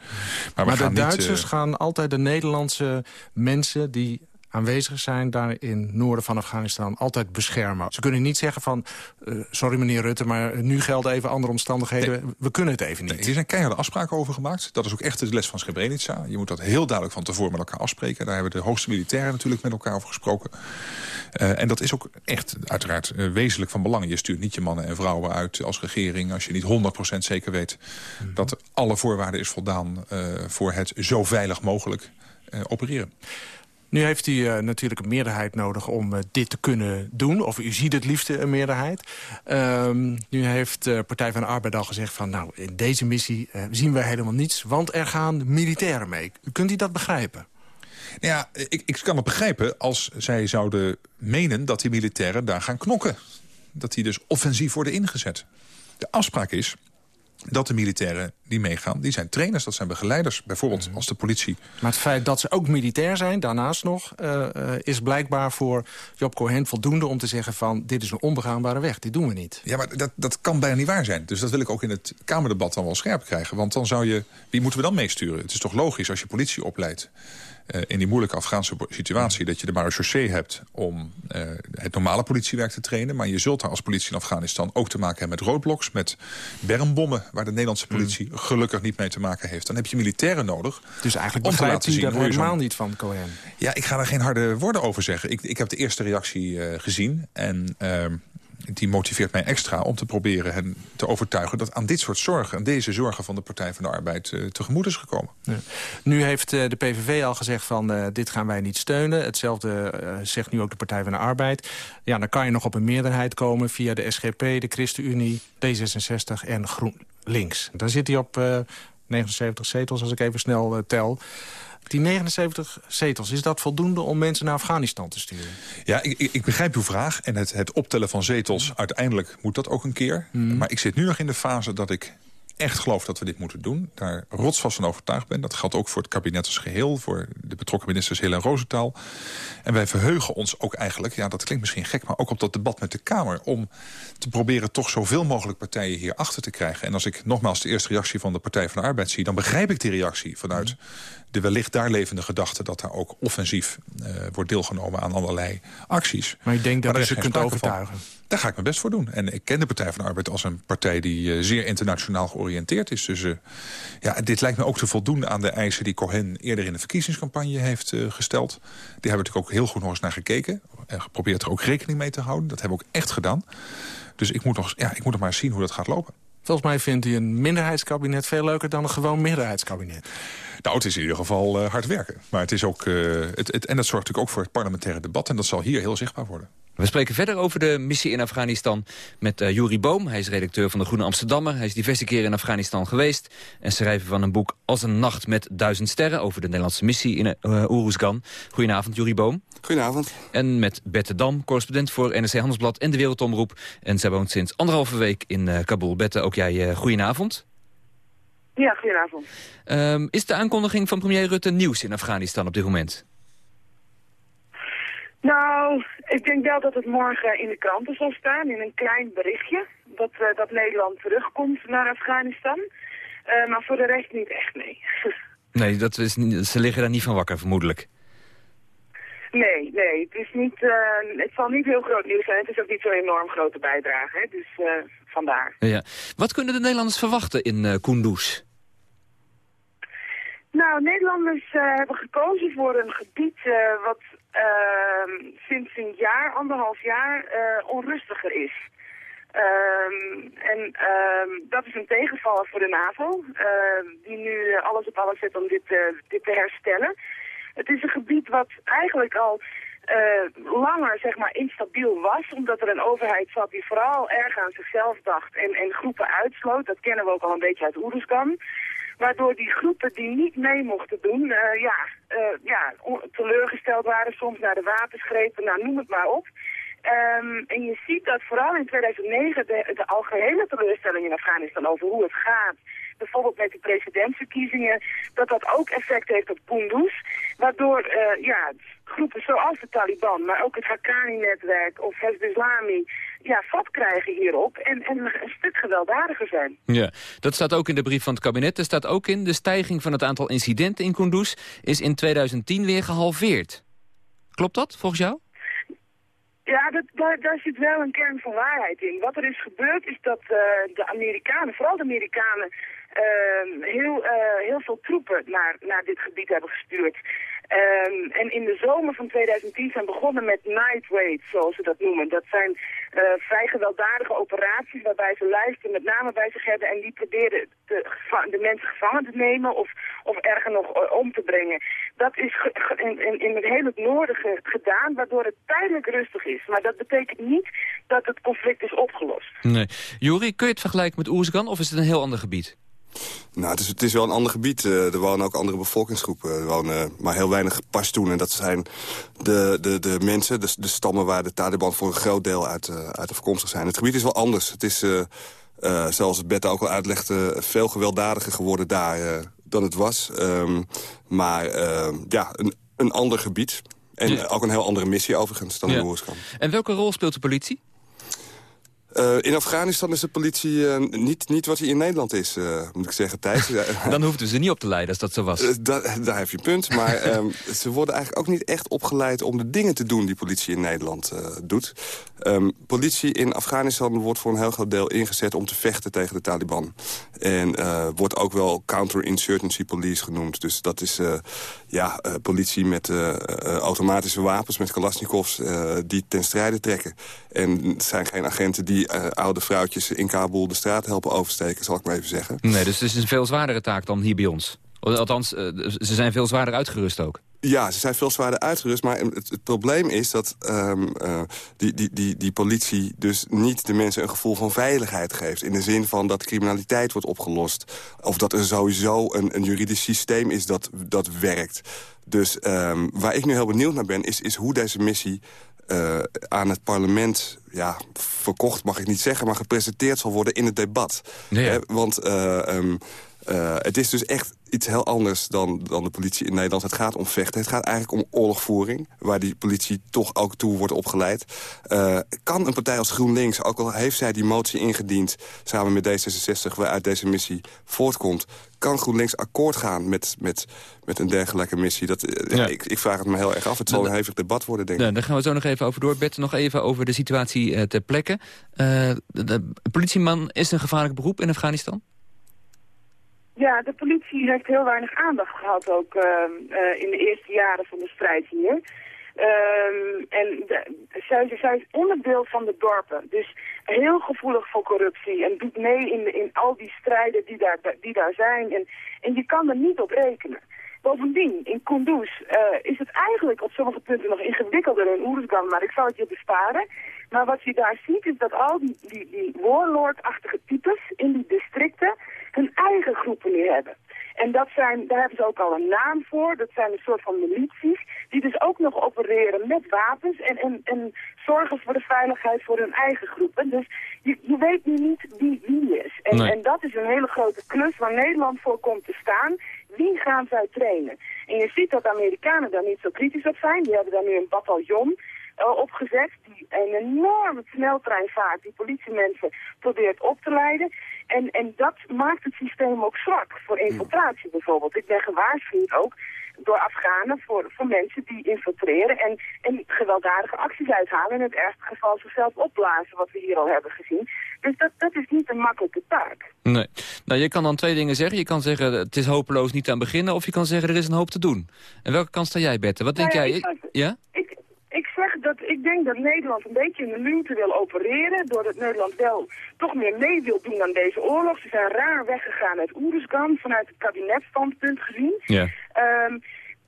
Maar, maar we gaan de Duitsers niet, uh... gaan altijd de Nederlandse mensen die aanwezig zijn daar in noorden van Afghanistan altijd beschermen. Ze kunnen niet zeggen van, uh, sorry meneer Rutte, maar nu gelden even andere omstandigheden. Nee. We kunnen het even niet. Nee, hier zijn keiharde afspraken over gemaakt. Dat is ook echt de les van Srebrenica. Je moet dat heel duidelijk van tevoren met elkaar afspreken. Daar hebben de hoogste militairen natuurlijk met elkaar over gesproken. Uh, en dat is ook echt uiteraard uh, wezenlijk van belang. Je stuurt niet je mannen en vrouwen uit als regering... als je niet 100% zeker weet mm -hmm. dat alle voorwaarden is voldaan... voor het zo veilig mogelijk opereren. Nu heeft u uh, natuurlijk een meerderheid nodig om uh, dit te kunnen doen. Of u ziet het liefste een meerderheid. Um, nu heeft de Partij van de Arbeid al gezegd van... nou, in deze missie zien wij helemaal niets, want er gaan militairen mee. Kunt u dat begrijpen? Ja, ik, ik kan het begrijpen als zij zouden menen dat die militairen daar gaan knokken. Dat die dus offensief worden ingezet. De afspraak is dat de militairen die meegaan, die zijn trainers, dat zijn begeleiders. Bijvoorbeeld als de politie. Maar het feit dat ze ook militair zijn, daarnaast nog... Uh, uh, is blijkbaar voor Job Cohen voldoende om te zeggen van... dit is een onbegaanbare weg, dit doen we niet. Ja, maar dat, dat kan bijna niet waar zijn. Dus dat wil ik ook in het Kamerdebat dan wel scherp krijgen. Want dan zou je... Wie moeten we dan meesturen? Het is toch logisch als je politie opleidt... Uh, in die moeilijke Afghaanse situatie... dat je de marechaussee hebt om uh, het normale politiewerk te trainen. Maar je zult daar als politie in Afghanistan ook te maken hebben met roodbloks... met bermbommen, waar de Nederlandse politie mm. gelukkig niet mee te maken heeft. Dan heb je militairen nodig. Dus eigenlijk begrijpt u dat helemaal niet van Cohen? Ja, ik ga daar geen harde woorden over zeggen. Ik, ik heb de eerste reactie uh, gezien en... die motiveert mij extra om te proberen hen te overtuigen... dat aan dit soort zorgen, aan deze zorgen van de Partij van de Arbeid... Uh, tegemoet is gekomen. Nu heeft uh, de PVV al gezegd van uh, dit gaan wij niet steunen. Hetzelfde zegt nu ook de Partij van de Arbeid. Ja, dan kan je nog op een meerderheid komen via de SGP, de ChristenUnie... D66 en GroenLinks. Dan zit hij op 79 zetels, als ik even snel tel... Die 79 zetels, is dat voldoende om mensen naar Afghanistan te sturen? Ja, ik, ik begrijp uw vraag. En het, het optellen van zetels, uiteindelijk moet dat ook een keer. Mm. Maar ik zit nu nog in de fase dat ik echt geloof dat we dit moeten doen. Daar rotsvast van overtuigd ben. Dat geldt ook voor het kabinet als geheel. Voor de betrokken ministers Heel en Roosentaal. En wij verheugen ons ook eigenlijk, ja dat klinkt misschien gek... maar ook op dat debat met de Kamer. Om te proberen toch zoveel mogelijk partijen hier achter te krijgen. En als ik nogmaals de eerste reactie van de Partij van de Arbeid zie... dan begrijp ik die reactie vanuit de wellicht daar levende gedachte... dat daar ook offensief uh, wordt deelgenomen aan allerlei acties. Maar ik denk dat je ze kunt overtuigen. Van. Daar ga ik mijn best voor doen. En ik ken de Partij van de Arbeid als een partij die uh, zeer internationaal georiënteerd is. Dus uh, ja, dit lijkt me ook te voldoen aan de eisen die Cohen eerder in de verkiezingscampagne heeft gesteld. Die hebben we natuurlijk ook heel goed nog eens naar gekeken. En geprobeerd er ook rekening mee te houden. Dat hebben we ook echt gedaan. Dus ik moet nog, ja, ik moet nog maar eens zien hoe dat gaat lopen. Volgens mij vindt hij een minderheidskabinet veel leuker dan een gewoon meerderheidskabinet. Nou, het is in ieder geval uh, hard werken. Maar het is ook, uh, het, het, en dat zorgt natuurlijk ook voor het parlementaire debat. En dat zal hier heel zichtbaar worden. We spreken verder over de missie in Afghanistan met uh, Juri Boom. Hij is redacteur van de Groene Amsterdammer. Hij is diverse keren in Afghanistan geweest. En schrijver van een boek Als een nacht met duizend sterren... over de Nederlandse missie in uh, Oeruzgan. Goedenavond, Juri Boom. Goedenavond. En met Bette Dam, correspondent voor NRC Handelsblad en de Wereldomroep. En zij woont sinds anderhalve week in uh, Kabul. Bette, ook jij goedenavond. Ja, goedenavond. Um, is de aankondiging van premier Rutte nieuws in Afghanistan op dit moment? Nou, ik denk wel dat het morgen in de kranten zal staan, in een klein berichtje. Dat, uh, dat Nederland terugkomt naar Afghanistan. Uh, maar voor de rest niet echt, nee. nee, dat is, ze liggen daar niet van wakker, vermoedelijk. Nee, nee, het, is niet, uh, het zal niet heel groot nieuws zijn. Het is ook niet zo'n enorm grote bijdrage, hè? dus vandaar. Ja. Wat kunnen de Nederlanders verwachten in Kunduz? Nou, Nederlanders hebben gekozen voor een gebied wat uh, sinds een jaar, anderhalf jaar, uh, onrustiger is. Um, en um, dat is een tegenvaller voor de NAVO, die nu alles op alles zet om dit, dit te herstellen. Het is een gebied wat eigenlijk al langer zeg maar, instabiel was, omdat er een overheid zat die vooral erg aan zichzelf dacht en, en groepen uitsloot. Dat kennen we ook al een beetje uit Oeruzgan. Waardoor die groepen die niet mee mochten doen, uh, ja, uh, ja, teleurgesteld waren, soms naar de wapens grepen, nou noem het maar op. Um, en je ziet dat vooral in 2009 de, de algehele teleurstelling in Afghanistan over hoe het gaat, bijvoorbeeld met de presidentsverkiezingen, dat dat ook effect heeft op Kunduz. Waardoor uh, ja, groepen zoals de Taliban, maar ook het Haqqani-netwerk of Hezbollah ja, vat krijgen hierop en, en een stuk gewelddadiger zijn. Ja, dat staat ook in de brief van het kabinet. Er staat ook in, de stijging van het aantal incidenten in Kunduz is in 2010 weer gehalveerd. Klopt dat, volgens jou? Ja, dat, daar, daar zit wel een kern van waarheid in. Wat er is gebeurd is dat uh, de Amerikanen, vooral de Amerikanen, uh, heel, uh, heel veel troepen naar, naar dit gebied hebben gestuurd. Um, en in de zomer van 2010 zijn begonnen met night raids, zoals ze dat noemen. Dat zijn uh, vrij gewelddadige operaties waarbij ze lijsten met name bij zich hebben en die probeerden de, de mensen gevangen te nemen of, of erger nog uh, om te brengen. Dat is in, in, in het hele noorden ge gedaan, waardoor het tijdelijk rustig is. Maar dat betekent niet dat het conflict is opgelost. Nee. Juri, kun je het vergelijken met Oersgan of is het een heel ander gebied? Nou, het is, het is wel een ander gebied. Uh, er wonen ook andere bevolkingsgroepen. Er wonen maar heel weinig Pashtoen. En dat zijn de, de, de mensen, de, de stammen waar de Taliban voor een groot deel uit, uh, uit afkomstig zijn. Het gebied is wel anders. Het is, uh, zoals het Bette ook al uitlegde, veel gewelddadiger geworden daar dan het was. Um, maar ja, een, een ander gebied. En ja. ook een heel andere missie overigens dan ja. Oerskan. En welke rol speelt de politie? Uh, in Afghanistan is de politie uh, niet, niet wat hij in Nederland is, uh, moet ik zeggen, Thijs. Dan hoefden ze niet op te leiden als dat zo was. Da daar heb je punt. Maar um, ze worden eigenlijk ook niet echt opgeleid om de dingen te doen die politie in Nederland doet. Um, politie in Afghanistan wordt voor een heel groot deel ingezet om te vechten tegen de Taliban. En wordt ook wel counterinsurgency police genoemd. Dus dat is ja, politie met automatische wapens, met kalasnikovs, die ten strijde trekken. En het zijn geen agenten die die uh, oude vrouwtjes in Kabul de straat helpen oversteken, zal ik maar even zeggen. Nee, dus het is een veel zwaardere taak dan hier bij ons. Althans, uh, ze zijn veel zwaarder uitgerust ook. Ja, ze zijn veel zwaarder uitgerust. Maar het, het probleem is dat um, uh, die, die, die, die politie dus niet de mensen een gevoel van veiligheid geeft. In de zin van dat criminaliteit wordt opgelost. Of dat er sowieso een, een juridisch systeem is dat, dat werkt. Dus um, waar ik nu heel benieuwd naar ben, is, is hoe deze missie uh, aan het parlement ja, verkocht, mag ik niet zeggen... maar gepresenteerd zal worden in het debat. Ja. want uh, um, Uh, het is dus echt iets heel anders dan, dan de politie in Nederland. Het gaat om vechten. Het gaat eigenlijk om oorlogvoering... waar die politie toch ook toe wordt opgeleid. Uh, kan een partij als GroenLinks, ook al heeft zij die motie ingediend... samen met D66, waaruit deze missie voortkomt... kan GroenLinks akkoord gaan met, met, met een dergelijke missie? Dat, uh, ja. ik, ik, vraag het me heel erg af. Het zal een hevig debat worden, denk ik. Ja, daar gaan we zo nog even over door. Bert, nog even over de situatie ter plekke. de, de politieman is een gevaarlijk beroep in Afghanistan? Ja, de politie heeft heel weinig aandacht gehad ook uh, uh, in de eerste jaren van de strijd hier. Um, en de, zij, zij is onderdeel van de dorpen, dus heel gevoelig voor corruptie en doet mee in, in al die strijden die daar, die daar zijn. En, en je kan er niet op rekenen. Bovendien, in Kunduz uh, is het eigenlijk op sommige punten nog ingewikkelder dan Oeruzgan, maar ik zal het je besparen. Maar wat je daar ziet is dat al die, die, die warlord-achtige types in die districten hun eigen groepen nu hebben. En dat zijn, daar hebben ze ook al een naam voor. Dat zijn een soort van milities die dus ook nog opereren met wapens en, en, en zorgen voor de veiligheid voor hun eigen groepen. Dus je, je weet nu niet wie wie is. En, en dat is een hele grote klus waar Nederland voor komt te staan. Wie gaan zij trainen? En je ziet dat de Amerikanen daar niet zo kritisch op zijn. Die hebben daar nu een bataljon opgezet die een enorme sneltreinvaart die politiemensen probeert op te leiden. En, en dat maakt het systeem ook zwak voor infiltratie bijvoorbeeld. Ik ben gewaarschuwd ook door Afghanen voor, voor mensen die infiltreren en, en gewelddadige acties uithalen. In het ergste geval zichzelf opblazen, wat we hier al hebben gezien. Dus dat, dat is niet een makkelijke taak. Nee. Nou, je kan dan twee dingen zeggen. Je kan zeggen, het is hopeloos niet aan beginnen. Of je kan zeggen, er is een hoop te doen. En welke kant sta jij, Bette? Wat denk nou jij? Ik, ja? Ik, ik zeg dat ik denk dat Nederland een beetje in de luwte wil opereren. Doordat Nederland wel toch meer mee wil doen aan deze oorlog. Ze zijn raar weggegaan uit Oeruzgan vanuit het kabinetstandpunt gezien. Ja. Um,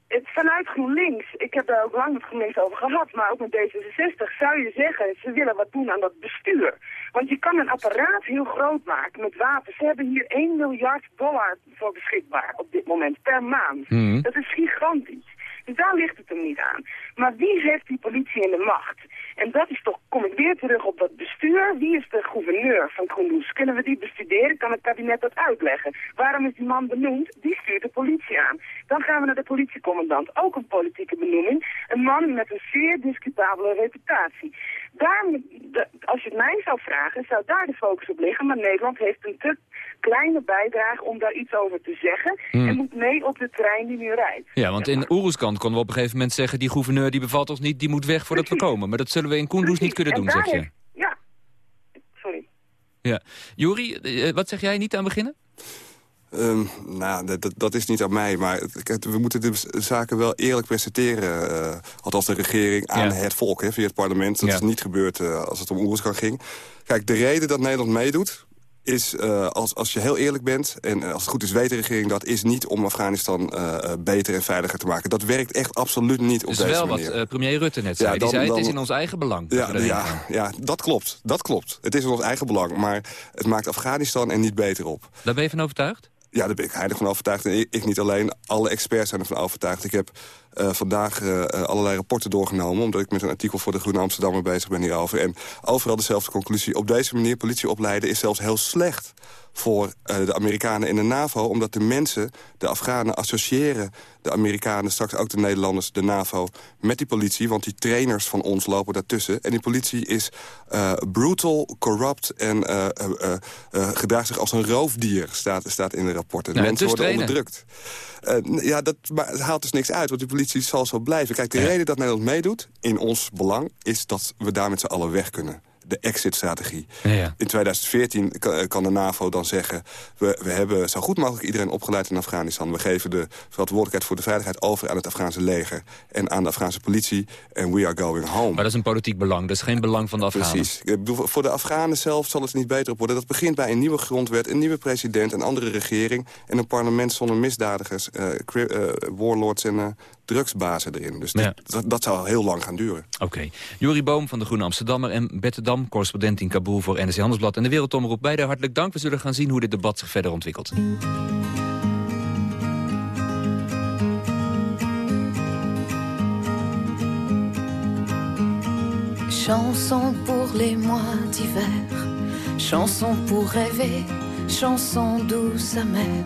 het, vanuit GroenLinks, ik heb daar ook lang met GroenLinks over gehad, maar ook met D66, zou je zeggen, ze willen wat doen aan dat bestuur. Want je kan een apparaat heel groot maken met wapens. Ze hebben hier 1 miljard dollar voor beschikbaar op dit moment, per maand. Mhm. Dat is gigantisch. Daar ligt het hem niet aan. Maar wie heeft die politie in de macht? En dat is toch, kom ik weer terug op dat bestuur. Wie is de gouverneur van Kunduz? Kunnen we die bestuderen? Kan het kabinet dat uitleggen? Waarom is die man benoemd? Die stuurt de politie aan. Dan gaan we naar de politiecommandant. Ook een politieke benoeming. Een man met een zeer discutabele reputatie. Daar, als je het mij zou vragen, zou daar de focus op liggen. Maar Nederland heeft een te kleine bijdrage om daar iets over te zeggen. Hmm. En moet mee op de trein die nu rijdt. Ja, want in Oeruzkan konden we op een gegeven moment zeggen... die gouverneur die bevalt ons niet, die moet weg voordat we komen. Maar dat zullen we in Kunduz niet kunnen En doen, zeg je. Ja. Sorry. Ja. Juri, eh, wat zeg jij niet aan beginnen? Ehm, nou, dat, dat- is niet aan mij. Maar het- we moeten de zaken wel eerlijk presenteren. eh, althans de regering aan Ja. het volk, hè, via het parlement. Dat Ja. is niet gebeurd eh, als het om Oeruzkan ging. Kijk, de reden dat Nederland meedoet is, eh, als, als je heel eerlijk bent... en als het goed is weet de regering dat... is niet om Afghanistan beter en veiliger te maken. Dat werkt echt absoluut niet op Dat is deze wel wat manier. premier Rutte net zei. Ja, die dan- zei, het is in ons eigen belang. Ja, ja, ja, dat klopt. Dat klopt. Het is in ons eigen belang. Maar het maakt Afghanistan er niet beter op. Daar ben je van overtuigd? Ja, daar ben ik heilig van overtuigd. En ik, niet alleen. Alle experts zijn ervan overtuigd. Ik heb eh, vandaag eh, eh, allerlei rapporten doorgenomen... omdat ik met een artikel voor de Groene Amsterdammer bezig ben hierover. En overal dezelfde conclusie. Op deze manier politie opleiden is zelfs heel slecht voor eh, de Amerikanen in de NAVO... omdat de mensen, de Afghanen, associëren de Amerikanen... straks ook de Nederlanders, de NAVO, met die politie. Want die trainers van ons lopen daartussen. En die politie is eh, brutal, corrupt en eh, gedraagt zich als een roofdier... staat, staat in de rapporten. De en mensen dus worden trainen. onderdrukt. Ja, dat maar het haalt dus niks uit, want die politie zal zo blijven. Kijk, de Ja. reden dat Nederland meedoet, in ons belang... is dat we daar met z'n allen weg kunnen. De exit-strategie. Ja, ja. In 2014 kan, eh, kan de NAVO dan zeggen... We, we hebben zo goed mogelijk iedereen opgeleid in Afghanistan. We geven de verantwoordelijkheid voor de veiligheid over... aan het Afghaanse leger en aan de Afghaanse politie. En we are going home. Maar dat is een politiek belang. Dat is geen belang van de Afghanen. Precies. Ik bedoel, voor de Afghanen zelf zal het niet beter op worden. Dat begint bij een nieuwe grondwet, een nieuwe president, een andere regering... en een parlement zonder misdadigers, eh, eh, warlords en drugsbazen erin. Dus Ja. dat, dat zou heel lang gaan duren. Oké. Jori Boom van de Groene Amsterdammer en Bette Dam, correspondent in Kabul voor NRC Handelsblad en de Wereldomroep. Beide hartelijk dank. We zullen gaan zien hoe dit debat zich verder ontwikkelt. Chanson pour les mois d'hiver, chanson pour rêver, chanson douce amère,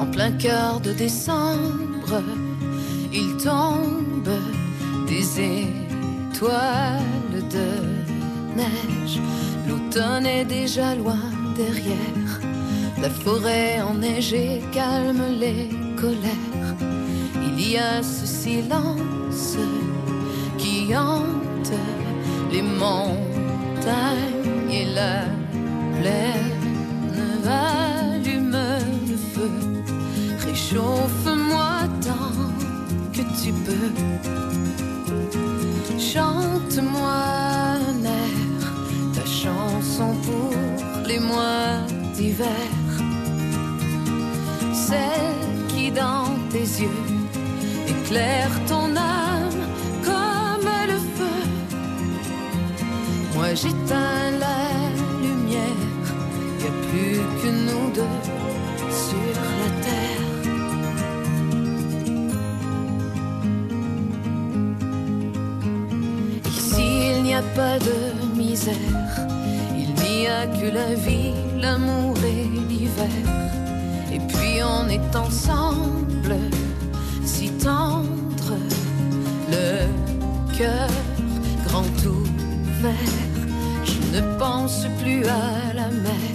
en plein cœur de décembre, il tombe des étoiles de neige. L'automne est déjà loin derrière, la forêt enneigée calme les colères. Il y a ce silence qui hante les montagnes et la plaine. Allume le feu, réchauffe-moi tant que tu peux. Chante-moi air, ta chanson pour les mois d'hiver. Celle qui dans tes yeux éclaire ton âme comme le feu. Moi j'éteins la lumière, y a plus que nous deux pas de misère, il n'y a que la vie, l'amour et l'hiver. Et puis on est ensemble, si tendre, le cœur grand ouvert. Je ne pense plus à la mer,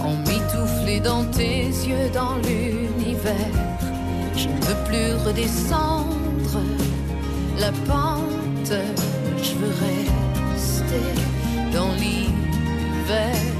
emmitouflé dans tes yeux, dans l'univers. Je ne veux plus redescendre la pente, je veux rester dans l'hiver.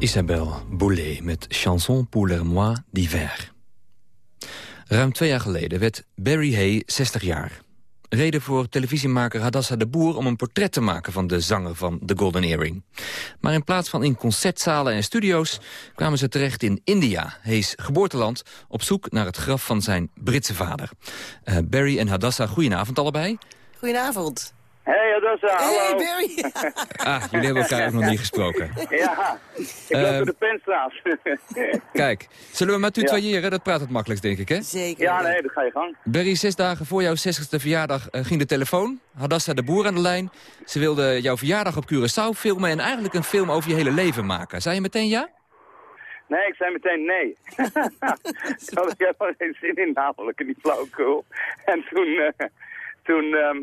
Isabelle Boulay met Chanson pour les mois d'hiver. Ruim twee jaar geleden werd Barry Hay 60 jaar. Reden voor televisiemaker Hadassa de Boer om een portret te maken van de zanger van The Golden Earring. Maar in plaats van in concertzalen en studio's kwamen ze terecht in India, Hayes geboorteland, op zoek naar het graf van zijn Britse vader. Eh, Barry en Hadassa, goedenavond allebei. Goedenavond. Hey Adassa, hallo. Hey Barry. Ah, jullie hebben elkaar ook nog niet gesproken. ja, ik loop Ehm, door de penstraat. Kijk, zullen we maar tutoyeren? Dat praat het makkelijkst, denk ik, hè? Zeker. ja, nee, dat ga je gang. Barry, zes dagen voor jouw 60ste verjaardag eh, ging de telefoon. Hadassa de Boer aan de lijn. Ze wilde jouw verjaardag op Curaçao filmen... en eigenlijk een film over je hele leven maken. Zei je meteen ja? Nee, ik zei meteen nee. Daar had ik helemaal geen zin in, namelijk in die flauwekul. En toen, eh, toen, ehm,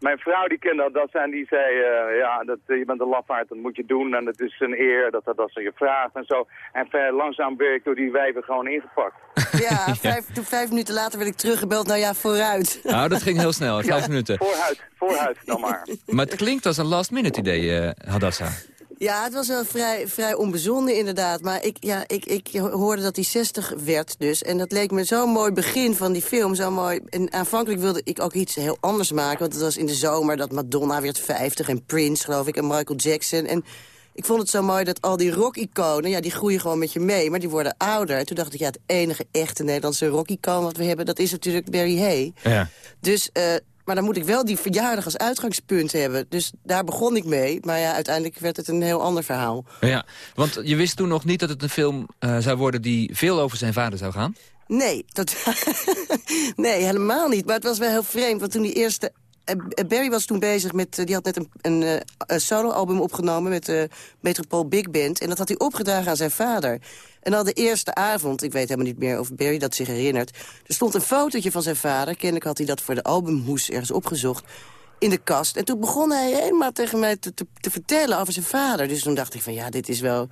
Mijn vrouw die kende Adassa en die zei, eh, ja, dat, je bent een lafaard, dat moet je doen. En het is een eer dat Adassa je vraagt en zo. En ver, langzaam werd ik door die wijven gewoon ingepakt. Ja, vijf, toen vijf minuten later werd ik teruggebeld. Nou ja, vooruit. Nou, dat ging heel snel, vijf minuten. Vooruit, vooruit dan maar. Maar het klinkt als een last-minute idee, eh Hadassa. Ja, het was wel vrij, vrij onbezonnen inderdaad. Maar ik, ja, ik, ik hoorde dat hij 60 werd dus. En dat leek me zo'n mooi begin van die film. Zo mooi. En aanvankelijk wilde ik ook iets heel anders maken. Want het was in de zomer dat Madonna werd 50 en Prince, geloof ik, en Michael Jackson. En ik vond het zo mooi dat al die rock-iconen, ja, die groeien gewoon met je mee. Maar die worden ouder. Toen dacht ik, ja, het enige echte Nederlandse rock-icoon wat we hebben... dat is natuurlijk Barry Hay. Ja. Dus, eh, maar dan moet ik wel die verjaardag als uitgangspunt hebben. Dus daar begon ik mee. Maar ja, uiteindelijk werd het een heel ander verhaal. Ja, want je wist toen nog niet dat het een film eh, zou worden... die veel over zijn vader zou gaan? Nee, totaal. nee, helemaal niet. Maar het was wel heel vreemd, want toen die eerste... eh, eh, Barry was toen bezig met... eh, die had net een, een, een soloalbum opgenomen met de Metropool Big Band. En dat had hij opgedragen aan zijn vader. En al de eerste avond, ik weet helemaal niet meer of Barry dat zich herinnert... er stond een fotootje van zijn vader. Kennelijk had hij dat voor de albumhoes ergens opgezocht in de kast. En toen begon hij helemaal tegen mij te, te vertellen over zijn vader. Dus toen dacht ik van ja, dit is wel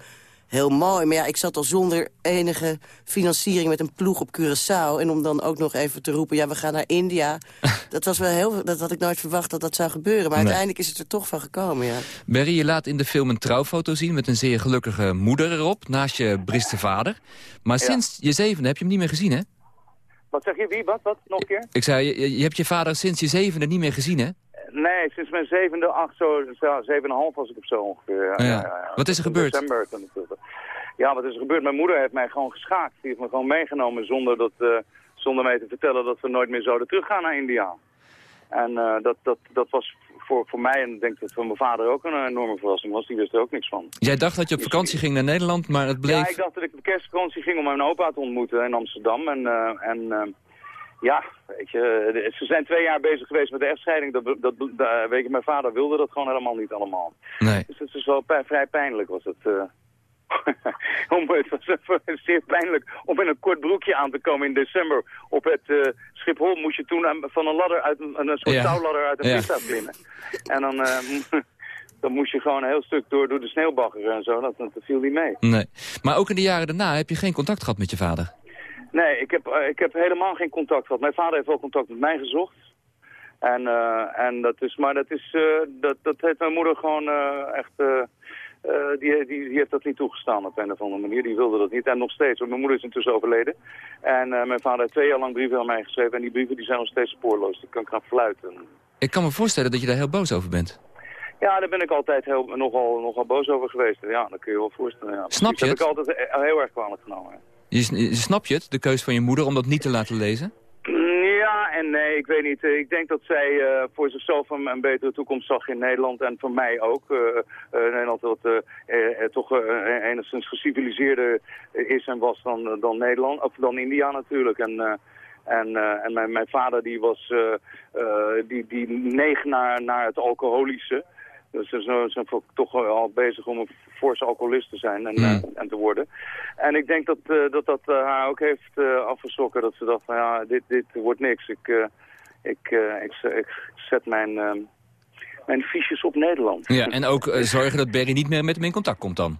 heel mooi. Maar ja, ik zat al zonder enige financiering met een ploeg op Curaçao. En om dan ook nog even te roepen, ja, we gaan naar India. dat was wel heel, dat had ik nooit verwacht dat dat zou gebeuren. Maar Nee. uiteindelijk is het er toch van gekomen, ja. Barry, je laat in de film een trouwfoto zien... met een zeer gelukkige moeder erop, naast je briste vader. Maar Ja. sinds je zevende heb je hem niet meer gezien, hè? Wat zeg je, wie, wat, wat, nog een keer? Ik zei, je, je hebt je vader sinds je zevende niet meer gezien, hè? Nee, sinds mijn zevende, acht, zo, zeven en half was ik op zo ongeveer. Ja, Ja. ja, ja. Wat is er gebeurd? December. Ja, wat is er gebeurd? Mijn moeder heeft mij gewoon geschaakt. Die heeft me gewoon meegenomen zonder, dat, eh, zonder mij te vertellen dat we nooit meer zouden teruggaan naar India. En eh, dat, dat, dat was voor, voor mij en ik denk dat voor mijn vader ook een enorme verrassing was. Die wist er ook niks van. Jij dacht dat je op vakantie ging naar Nederland, maar het bleef... Ja, ik dacht dat ik op kerstvakantie ging om mijn opa te ontmoeten in Amsterdam. En, eh, en ja, weet je, ze zijn twee jaar bezig geweest met de echtscheiding. Dat, dat, dat- weet je, mijn vader wilde dat gewoon helemaal niet allemaal. Nee. Dus het is wel vrij pijnlijk was het. eh. om, het was zeer pijnlijk om in een kort broekje aan te komen in december. Op het eh, Schiphol moest je toen aan- van een ladder uit een, een soort Ja. touwladder uit een Ja. vliegtuig klimmen. En dan, eh, dan moest je gewoon een heel stuk door, door de sneeuwbagger en zo. Dat, dat viel niet mee. Nee. Maar ook in de jaren daarna heb je geen contact gehad met je vader. Nee, ik heb, eh, ik heb helemaal geen contact gehad. Mijn vader heeft wel contact met mij gezocht. En, eh, en dat is, maar dat is, eh, dat, dat heeft mijn moeder gewoon echt, die, die, die heeft dat niet toegestaan op een of andere manier. Die wilde dat niet. En nog steeds, want mijn moeder is intussen overleden. En mijn vader heeft twee jaar lang brieven aan mij geschreven. En die brieven die zijn nog steeds spoorloos. Die kan ik gaan fluiten. Ik kan me voorstellen dat je daar heel boos over bent. Ja, daar ben ik altijd heel, nogal, nogal boos over geweest. Ja, dat kun je wel voorstellen. Ja. Snap je heb ik altijd heel erg kwalijk genomen. Je, sn- je- snap je het, de keus van je moeder, om dat niet te laten lezen? Ja en nee, ik weet niet. Ik denk dat zij eh, voor zichzelf een, betere toekomst zag in Nederland en voor mij ook. Eh, eh, Nederland eh, toch enigszins geciviliseerder is en was dan, dan Nederland, of dan India natuurlijk. En, en, en mijn, mijn vader die was, die, die naar, naar het alcoholische. Dus ze zijn ze zijn toch al bezig om een forse alcoholist te zijn en, eh, en te worden. En ik denk dat eh, dat, dat eh, haar ook heeft afgeschrokken. Dat ze dacht van ja, dit, dit wordt niks. Ik, ik, ik, ik zet mijn, eh, mijn fiches op Nederland. Ja, en ook zorgen dat Barry niet meer met hem in contact komt dan.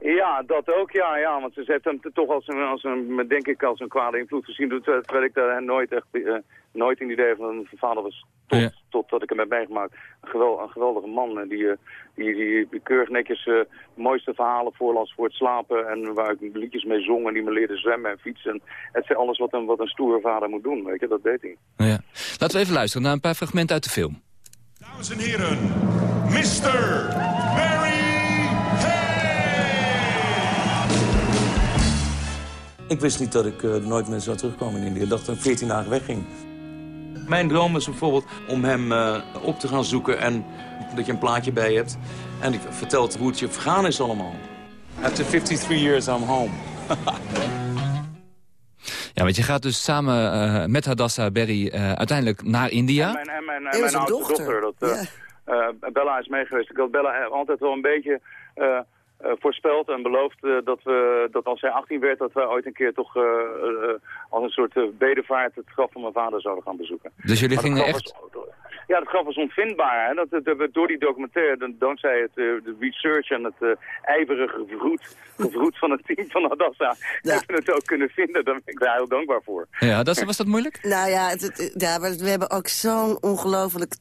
Ja, dat ook, ja, ja. Want ze heeft hem toch als een, als een, denk ik, als een kwade invloed gezien. Terwijl ik daar nooit echt, eh, nooit in die idee van mijn vader was. Tot, Ja. Totdat ik hem heb meegemaakt. Een, gewel, een geweldige man. eh, Die, eh, die, die, die keurig netjes eh, de mooiste verhalen voorlas voor het slapen. En waar ik liedjes mee zong. En die me leerde zwemmen en fietsen. Het is alles wat een, wat een stoere vader moet doen. Weet je, dat deed hij. Ja. Laten we even luisteren naar een paar fragmenten uit de film. Dames en heren, Mr. Barry Ik wist niet dat ik eh, nooit meer zou terugkomen in India. Ik dacht dat ik 14 dagen wegging. Mijn droom is bijvoorbeeld om hem eh, op te gaan zoeken en dat je een plaatje bij hebt. En ik vertelt hoe het je vergaan is allemaal. After 53 years, I'm home. Ja, want je gaat dus samen eh, met Hadassa Berry eh, uiteindelijk naar India. En mijn, en mijn, en mijn oudste dochter. dochter. dat, Bella is mee geweest. Ik had Bella altijd wel een beetje eh, voorspeld en beloofd eh, dat, we, dat als zij 18 werd... dat wij ooit een keer toch eh, eh, als een soort bedevaart het graf van mijn vader zouden gaan bezoeken. Dus jullie dat gingen graf echt... was- ja, het graf was onvindbaar. Hè? Dat, dat, dat- door die documentaire, dan- dankzij het, de research en het eh, ijverige gevroed, gevroed van het team van Adassa, hebben we het ook kunnen vinden. Daar ben ik daar heel dankbaar voor. Ja, dat, was dat moeilijk? Nou ja, het, het- ja we hebben ook zo'n ongelooflijk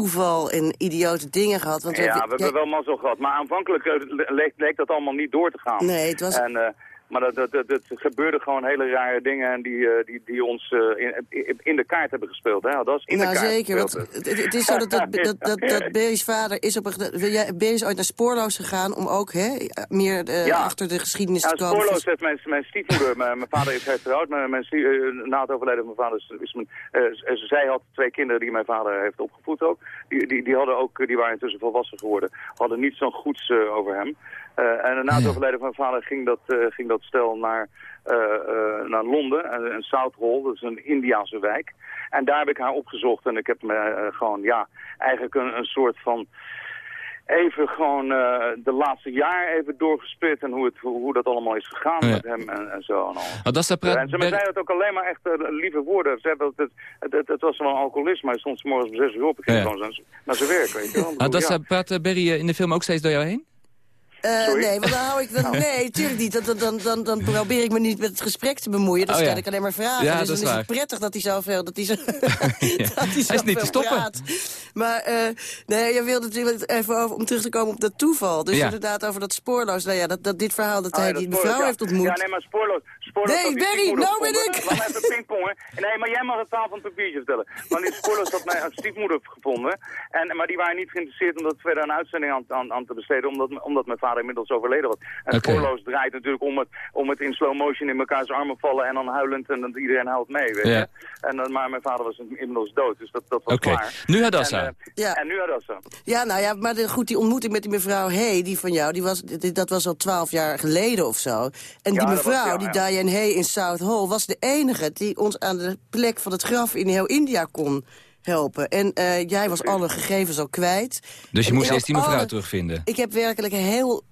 toeval en idiote dingen gehad. Want ja, we hebben wel mazzel gehad. Maar aanvankelijk eh, le- leek, leek dat allemaal niet door te gaan. Nee, het was- En, eh, maar dat, dat, dat, dat gebeurde gewoon hele rare dingen en die, eh, die, die ons eh, in, in- de kaart hebben gespeeld. Hè? Dat is in nou de kaart zeker, want gespeeld. het, het is zo dat, dat, dat, dat, dat Berry's vader is op een... Berry is ooit naar Spoorloos gegaan om ook hè, meer eh, Ja. achter de geschiedenis Ja, te komen. spoorloos heeft mijn, mijn stiefmoeder, mijn, mijn vader is hertrouwd, maar mijn eh, na het overlijden van mijn vader is, is mijn, zij had twee kinderen die mijn vader heeft opgevoed ook. Die, die, die, hadden ook, die waren intussen volwassen geworden, hadden niet zo'n goeds over hem. Eh, en na het overlijden van mijn vader ging dat, eh, ging dat stel naar, eh, naar Londen, en een Southall, dat is een Indiaanse wijk. En daar heb ik haar opgezocht en ik heb me gewoon, ja, eigenlijk een, een soort van even gewoon de laatste jaar even doorgespit en hoe, het, hoe, dat allemaal is gegaan Ja. met hem en, en zo. En, al. Adassa praat... en ze zeiden het ook alleen maar echt lieve woorden. Ze hebben het, het, het, het was wel een alcoholist, maar hij stond 's morgens om zes uur op en ging Ja. gewoon naar zijn werk, weet je wel. Ik bedoel, Adassa, ja. praat Berry in de film ook steeds door jou heen? Eh, nee, want dan hou ik dan, nee, natuurlijk niet. Dan, dan, dan, dan probeer ik me niet met het gesprek te bemoeien. Dan Oh, stel ja. ik alleen maar vragen. Ja, dus dat dan is waar. het prettig dat hij zoveel... Dat hij, zo, dat hij, Hij is niet te stoppen. praat. Maar eh, nee, je wilde natuurlijk even over, om terug te komen op dat toeval. Dus inderdaad over dat spoorloos. Nou ja, dat, dat dit verhaal dat Ah, hij die mevrouw heeft ontmoet. Ja, nee, maar spoorloos. Spoorloos Nee, Berry, nou ben ik. Laat even pingpongen. Nee, maar jij mag het taal van het papiertje vertellen. Want die spoorloos had mijn stiefmoeder gevonden. En, maar die waren niet geïnteresseerd om dat verder een uitzending aan, aan, aan te besteden. Omdat, omdat mijn vader inmiddels overleden was. En Oké. spoorloos draait natuurlijk om het, om het in slow motion in mekaars armen vallen. En dan huilend en dan iedereen huilt mee, weet je. Ja. En, dan- maar mijn vader was inmiddels dood. Dus dat, dat was Oké. klaar. Nu Hadassa. En, eh, Ja. en nu Hadassa. Ja, nou ja, maar de, goed, die ontmoeting met die mevrouw Hey, die van jou, die was, die- dat was al twaalf jaar geleden of zo. En die Ja, dat was- mevrouw, ja, die ja. Diane Hay in South Hall, was de enige die ons aan de plek van het graf in heel India kon helpen. En eh, jij was alle gegevens al kwijt. Dus je En moest eerst die mevrouw alle- terugvinden. Ik heb werkelijk heel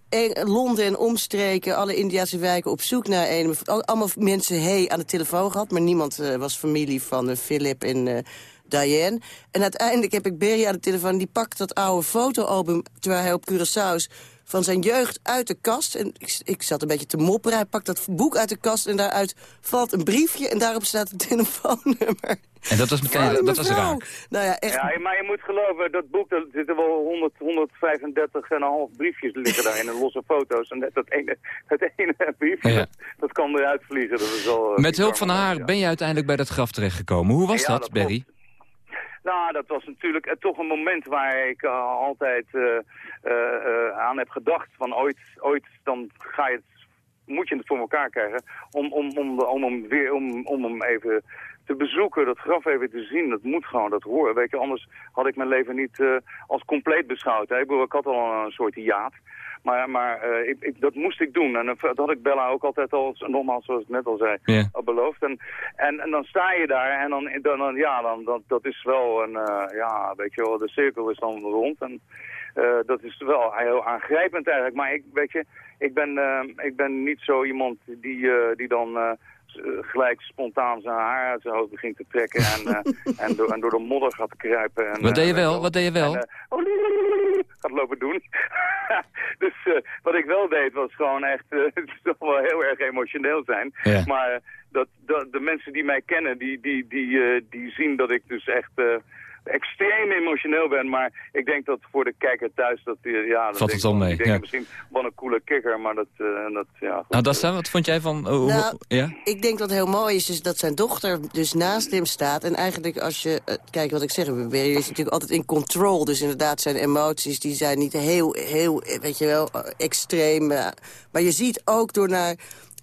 Londen en omstreken, alle Indiase wijken op zoek naar een. Allemaal mensen hey aan de telefoon gehad, maar niemand eh, was familie van eh, Philip en Diane. En uiteindelijk heb ik Berry aan de telefoon, die pakt dat oude fotoalbum... terwijl hij op Curaçao is, van zijn jeugd uit de kast. En ik, ik zat een beetje te mopperen. Hij pakt dat boek uit de kast en daaruit valt een briefje... en daarop staat een telefoonnummer. En dat was meteen, die dat was raak. Nou ja, echt... Ja, maar je moet geloven, dat boek, daar zitten wel 100, 135 en een half briefjes liggen daar in een losse foto's. En net dat ene, dat ene briefje, Ja. dat, dat kan eruit vliegen. Dat is wel, eh, Met hulp van haar ja. ben je uiteindelijk bij dat graf terechtgekomen. Hoe was Ja, dat, dat Berry? Nou, dat was natuurlijk eh, toch een moment waar ik eh, altijd eh, aan heb gedacht. Van ooit, ooit dan ga je het, moet je het voor elkaar krijgen om, om, om, om, hem weer, om, om hem even te bezoeken, dat graf even te zien. Dat moet gewoon, dat horen. Weet je, anders had ik mijn leven niet als compleet beschouwd. Ik, bedoel, ik had al een soort hiaat. Maar, maar eh, ik, ik, dat moest ik doen. En dat had ik Bella ook altijd al, nogmaals zoals ik net al zei, al beloofd. En, en, en dan sta je daar en dan, dan, dan ja, dan, dat, dat is wel een, eh, ja, weet je wel, de cirkel is dan rond. En eh, dat is wel heel aangrijpend eigenlijk. Maar ik, weet je, ik ben, ik ben niet zo iemand die, die dan... eh, eh, gelijk spontaan zijn haar uit zijn hoofd begint te trekken en, eh, en, door, en door de modder gaat kruipen. En, Wat eh, deed je weet wel? Wat deed je wel? en, eh, gaat lopen doen. dus eh, wat ik wel deed was gewoon echt, eh, het is toch wel heel erg emotioneel zijn. Ja. Maar eh, dat, dat, de mensen die mij kennen, die, die, die, eh, die zien dat ik dus echt eh, extreem emotioneel ben. Maar ik denk dat voor de kijker thuis, dat, die, ja, dat Valt het wel ik- mee, ja. misschien, wat een coole kikker, maar dat, eh, dat ja. goed. Nou, Dassa, wat vond jij van... eh, Nou, ja? Ik denk dat heel mooi is, is dat zijn dochter dus naast hem staat. En eigenlijk als je... eh, kijk, wat ik zeg, Barry is natuurlijk altijd in control. Dus inderdaad zijn emoties, die zijn niet heel, heel eh, weet je wel, eh, extreem. eh, Maar je ziet ook door naar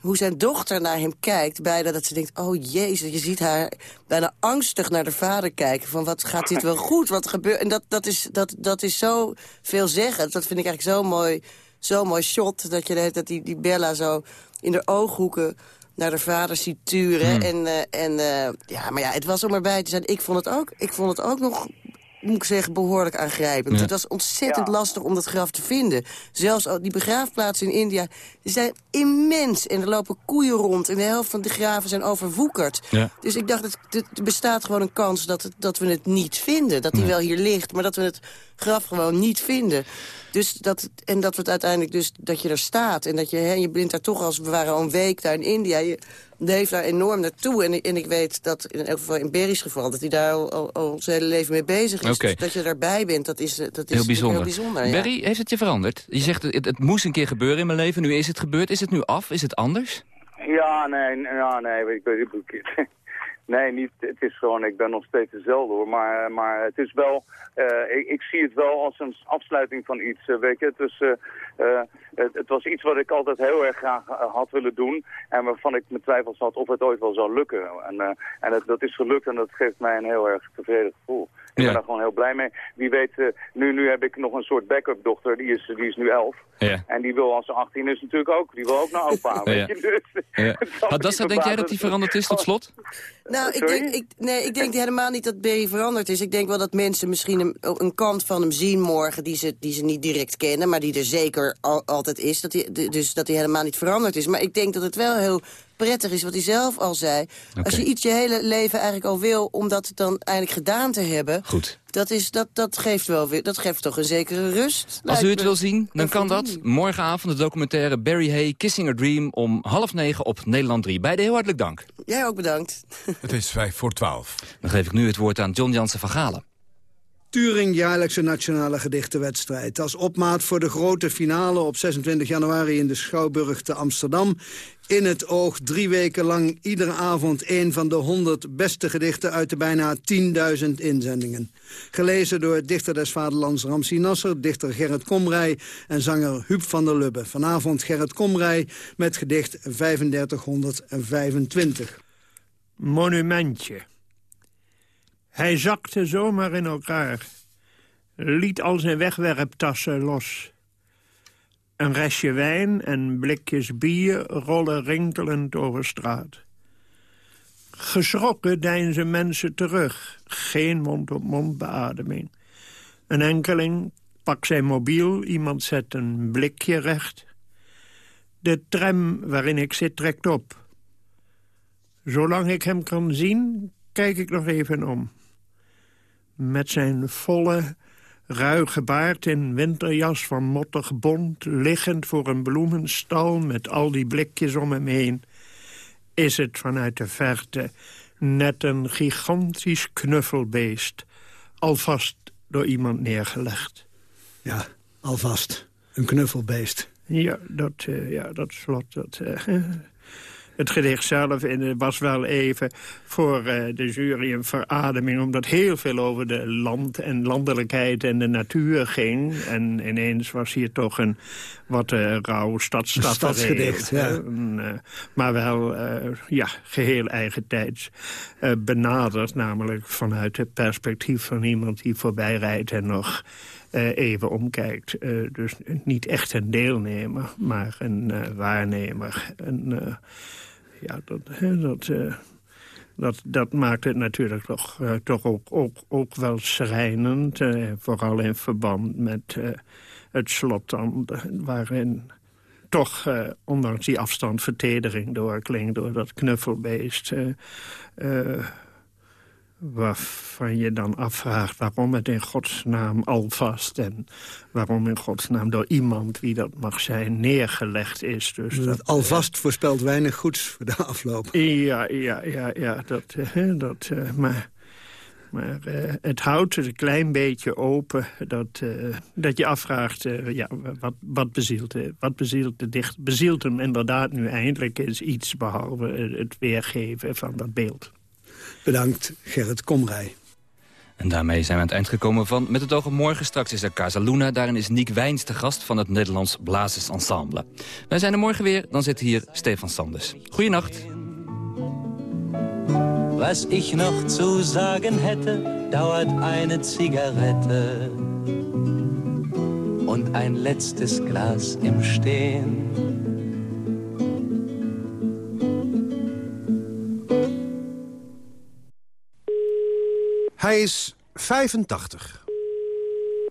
hoe zijn dochter naar hem kijkt... bijna dat ze denkt, oh jezus, je ziet haar bijna angstig naar de vader kijken... van wat gaat dit wel goed, wat gebeurt... En dat, dat, is, dat, dat is zo veelzeggend. Dat vind ik eigenlijk zo mooi, zo mooi shot... dat je tijd die, die Bella zo in de ooghoeken naar de vader ziet turen. Hmm. En, eh, en eh, ja, maar ja, het was om erbij te zijn. Ik vond het ook, ik vond het ook nog moet ik zeggen, behoorlijk aangrijpend. Ja. Het was ontzettend lastig om dat graf te vinden. Zelfs al die begraafplaatsen in India die zijn immens. En er lopen koeien rond en de helft van de graven zijn overwoekerd. Ja. Dus ik dacht, het, het- er bestaat gewoon een kans dat, het, dat we het niet vinden. Dat hij wel hier ligt, maar dat we het graf gewoon niet vinden. Dus dat, en dat we het uiteindelijk dus, dat je er staat. En dat je, hè, je bent daar toch als, we waren al een week daar in India. Je leeft daar enorm naartoe. En, ik- en ik weet dat, in elk geval in Berry's geval, dat hij daar al, al, al zijn hele leven mee bezig is. Dus dat je daarbij bent, dat is, dat is Heel bijzonder. Heel bijzonder ja. Berry, heeft het je veranderd? Je zegt, het, het moest een keer gebeuren in mijn leven. Nu is het gebeurd. Is het nu af? Is het anders? Ja, nee, ja, nee, ik weet ik, Nee, niet, het is gewoon, ik ben nog steeds dezelfde hoor, maar, maar het is wel, eh, ik, zie het wel als een afsluiting van iets, eh, weet je. Eh, het, was iets wat ik altijd heel erg graag had willen doen en waarvan ik mijn twijfels had of het ooit wel zou lukken. En, en het, dat is gelukt en dat geeft mij een heel erg tevreden gevoel. Ik Ja. ben daar gewoon heel blij mee. Wie weet, eh, nu, nu heb ik nog een soort backup dochter, die is, die is nu elf. Ja. En die wil als ze 18 is natuurlijk ook, die wil ook naar opa, weet je. Dus, Ja. Hadassa, denk jij dat die veranderd is tot slot? Nou, ik denk, ik, nee, ik denk helemaal niet dat Berry veranderd is. Ik denk wel dat mensen misschien een, een kant van hem zien morgen... die ze, die ze niet direct kennen, maar die er zeker al, altijd is. Dat hij, dus dat hij helemaal niet veranderd is. Maar ik denk dat het wel heel prettig is, wat hij zelf al zei. Als je iets je hele leven eigenlijk al wil... om dat dan eindelijk gedaan te hebben... Goed. Dat, is, dat, dat, geeft wel weer, dat geeft toch een zekere rust. Als u het me. wil zien, dan kan dat. Morgenavond de documentaire Barry Hay, Kissing a Dream... om half negen op Nederland 3. Beide heel hartelijk dank. Jij ook bedankt. Het is vijf voor twaalf. Dan geef ik nu het woord aan John Jansen van Galen. Turing jaarlijkse nationale gedichtenwedstrijd. Als opmaat voor de grote finale op 26 januari in de Schouwburg te Amsterdam. In het oog drie weken lang iedere avond een van de 100 beste gedichten uit de bijna 10.000 inzendingen. Gelezen door dichter des vaderlands Ramsi Nasser, dichter Gerrit Komrij en zanger Huub van der Lubbe. Vanavond Gerrit Komrij met gedicht 3525. Monumentje. Hij zakte zomaar in elkaar. Liet al zijn wegwerptassen los. Een restje wijn en blikjes bier rollen rinkelend over straat. Geschrokken deinzen mensen terug. Geen mond-op-mond beademing. Een enkeling pakt zijn mobiel, iemand zet een blikje recht. De tram waarin ik zit trekt op. Zolang ik hem kan zien, kijk ik nog even om. Met zijn volle, ruige baard in winterjas van mottig bont... liggend voor een bloemenstal met al die blikjes om hem heen... is het vanuit de verte net een gigantisch knuffelbeest... alvast door iemand neergelegd. Ja, alvast. Een knuffelbeest. Ja, dat, eh, ja, dat slot. Dat, eh, het gedicht zelf eh, was wel even voor eh, de jury een verademing... omdat heel veel over de land en landelijkheid en de natuur ging. En ineens was hier toch een wat eh rauw stadstafereel. stadsgedicht, ja. maar wel ja, geheel eigentijds eh, benaderd. Namelijk vanuit het perspectief van iemand die voorbij rijdt... en nog even omkijkt. Eh, dus niet echt een deelnemer, maar een eh, waarnemer. En, eh, ja, dat, dat, eh, dat, dat maakt het natuurlijk toch, eh, toch ook, ook, ook wel schrijnend. eh, vooral in verband met eh, het slot dan, eh, waarin toch, eh, ondanks die afstand, vertedering doorklinkt... door dat knuffelbeest... eh, eh, waarvan je dan afvraagt waarom het in godsnaam alvast... en waarom in godsnaam door iemand, wie dat mag zijn, neergelegd is. Dus Dat dat, alvast voorspelt weinig goeds voor de afloop. ja, ja, ja, ja, dat, eh, dat, eh, maar, maar eh, het houdt het een klein beetje open dat, eh, dat je afvraagt, eh, ja, wat, wat, bezielt, eh, wat bezielt de dicht, bezielt hem inderdaad nu eindelijk eens iets, behalve eh, het weergeven van dat beeld. Bedankt, Gerrit Komrij. En daarmee zijn we aan het eind gekomen van Met het oog op morgen. Straks is er Casa Luna. Daarin is Niek Wijns de gast van het Nederlands Blazers Ensemble. Wij zijn er morgen weer. Dan zit hier Stefan Sanders. Goeienacht. Was ich noch zu sagen hätte, dauert eine Zigarette und ein letztes Glas im Stehen. Hij is 85.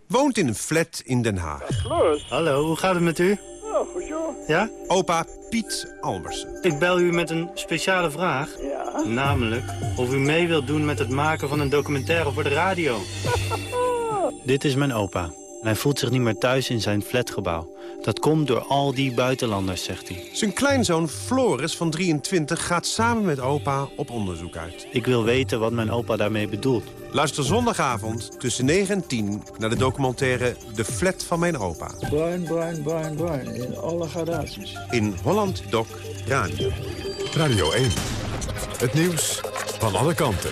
Woont in een flat in Den Haag. Hallo, hoe gaat het met u? Oh, goed joh. Ja? Opa Piet Albersen. Ik bel u met een speciale vraag. Ja? Namelijk of u mee wilt doen met het maken van een documentaire voor de radio. Dit is mijn opa. En hij voelt zich niet meer thuis in zijn flatgebouw. Dat komt door al die buitenlanders, zegt hij. Zijn kleinzoon Floris van 23 gaat samen met opa op onderzoek uit. Ik wil weten wat mijn opa daarmee bedoelt. Luister zondagavond tussen 9 en 10 naar de documentaire De Flat van mijn opa. Bruin, bruin, bruin, bruin. In alle gradaties. In Holland Doc Radio. Radio 1. Het nieuws van alle kanten.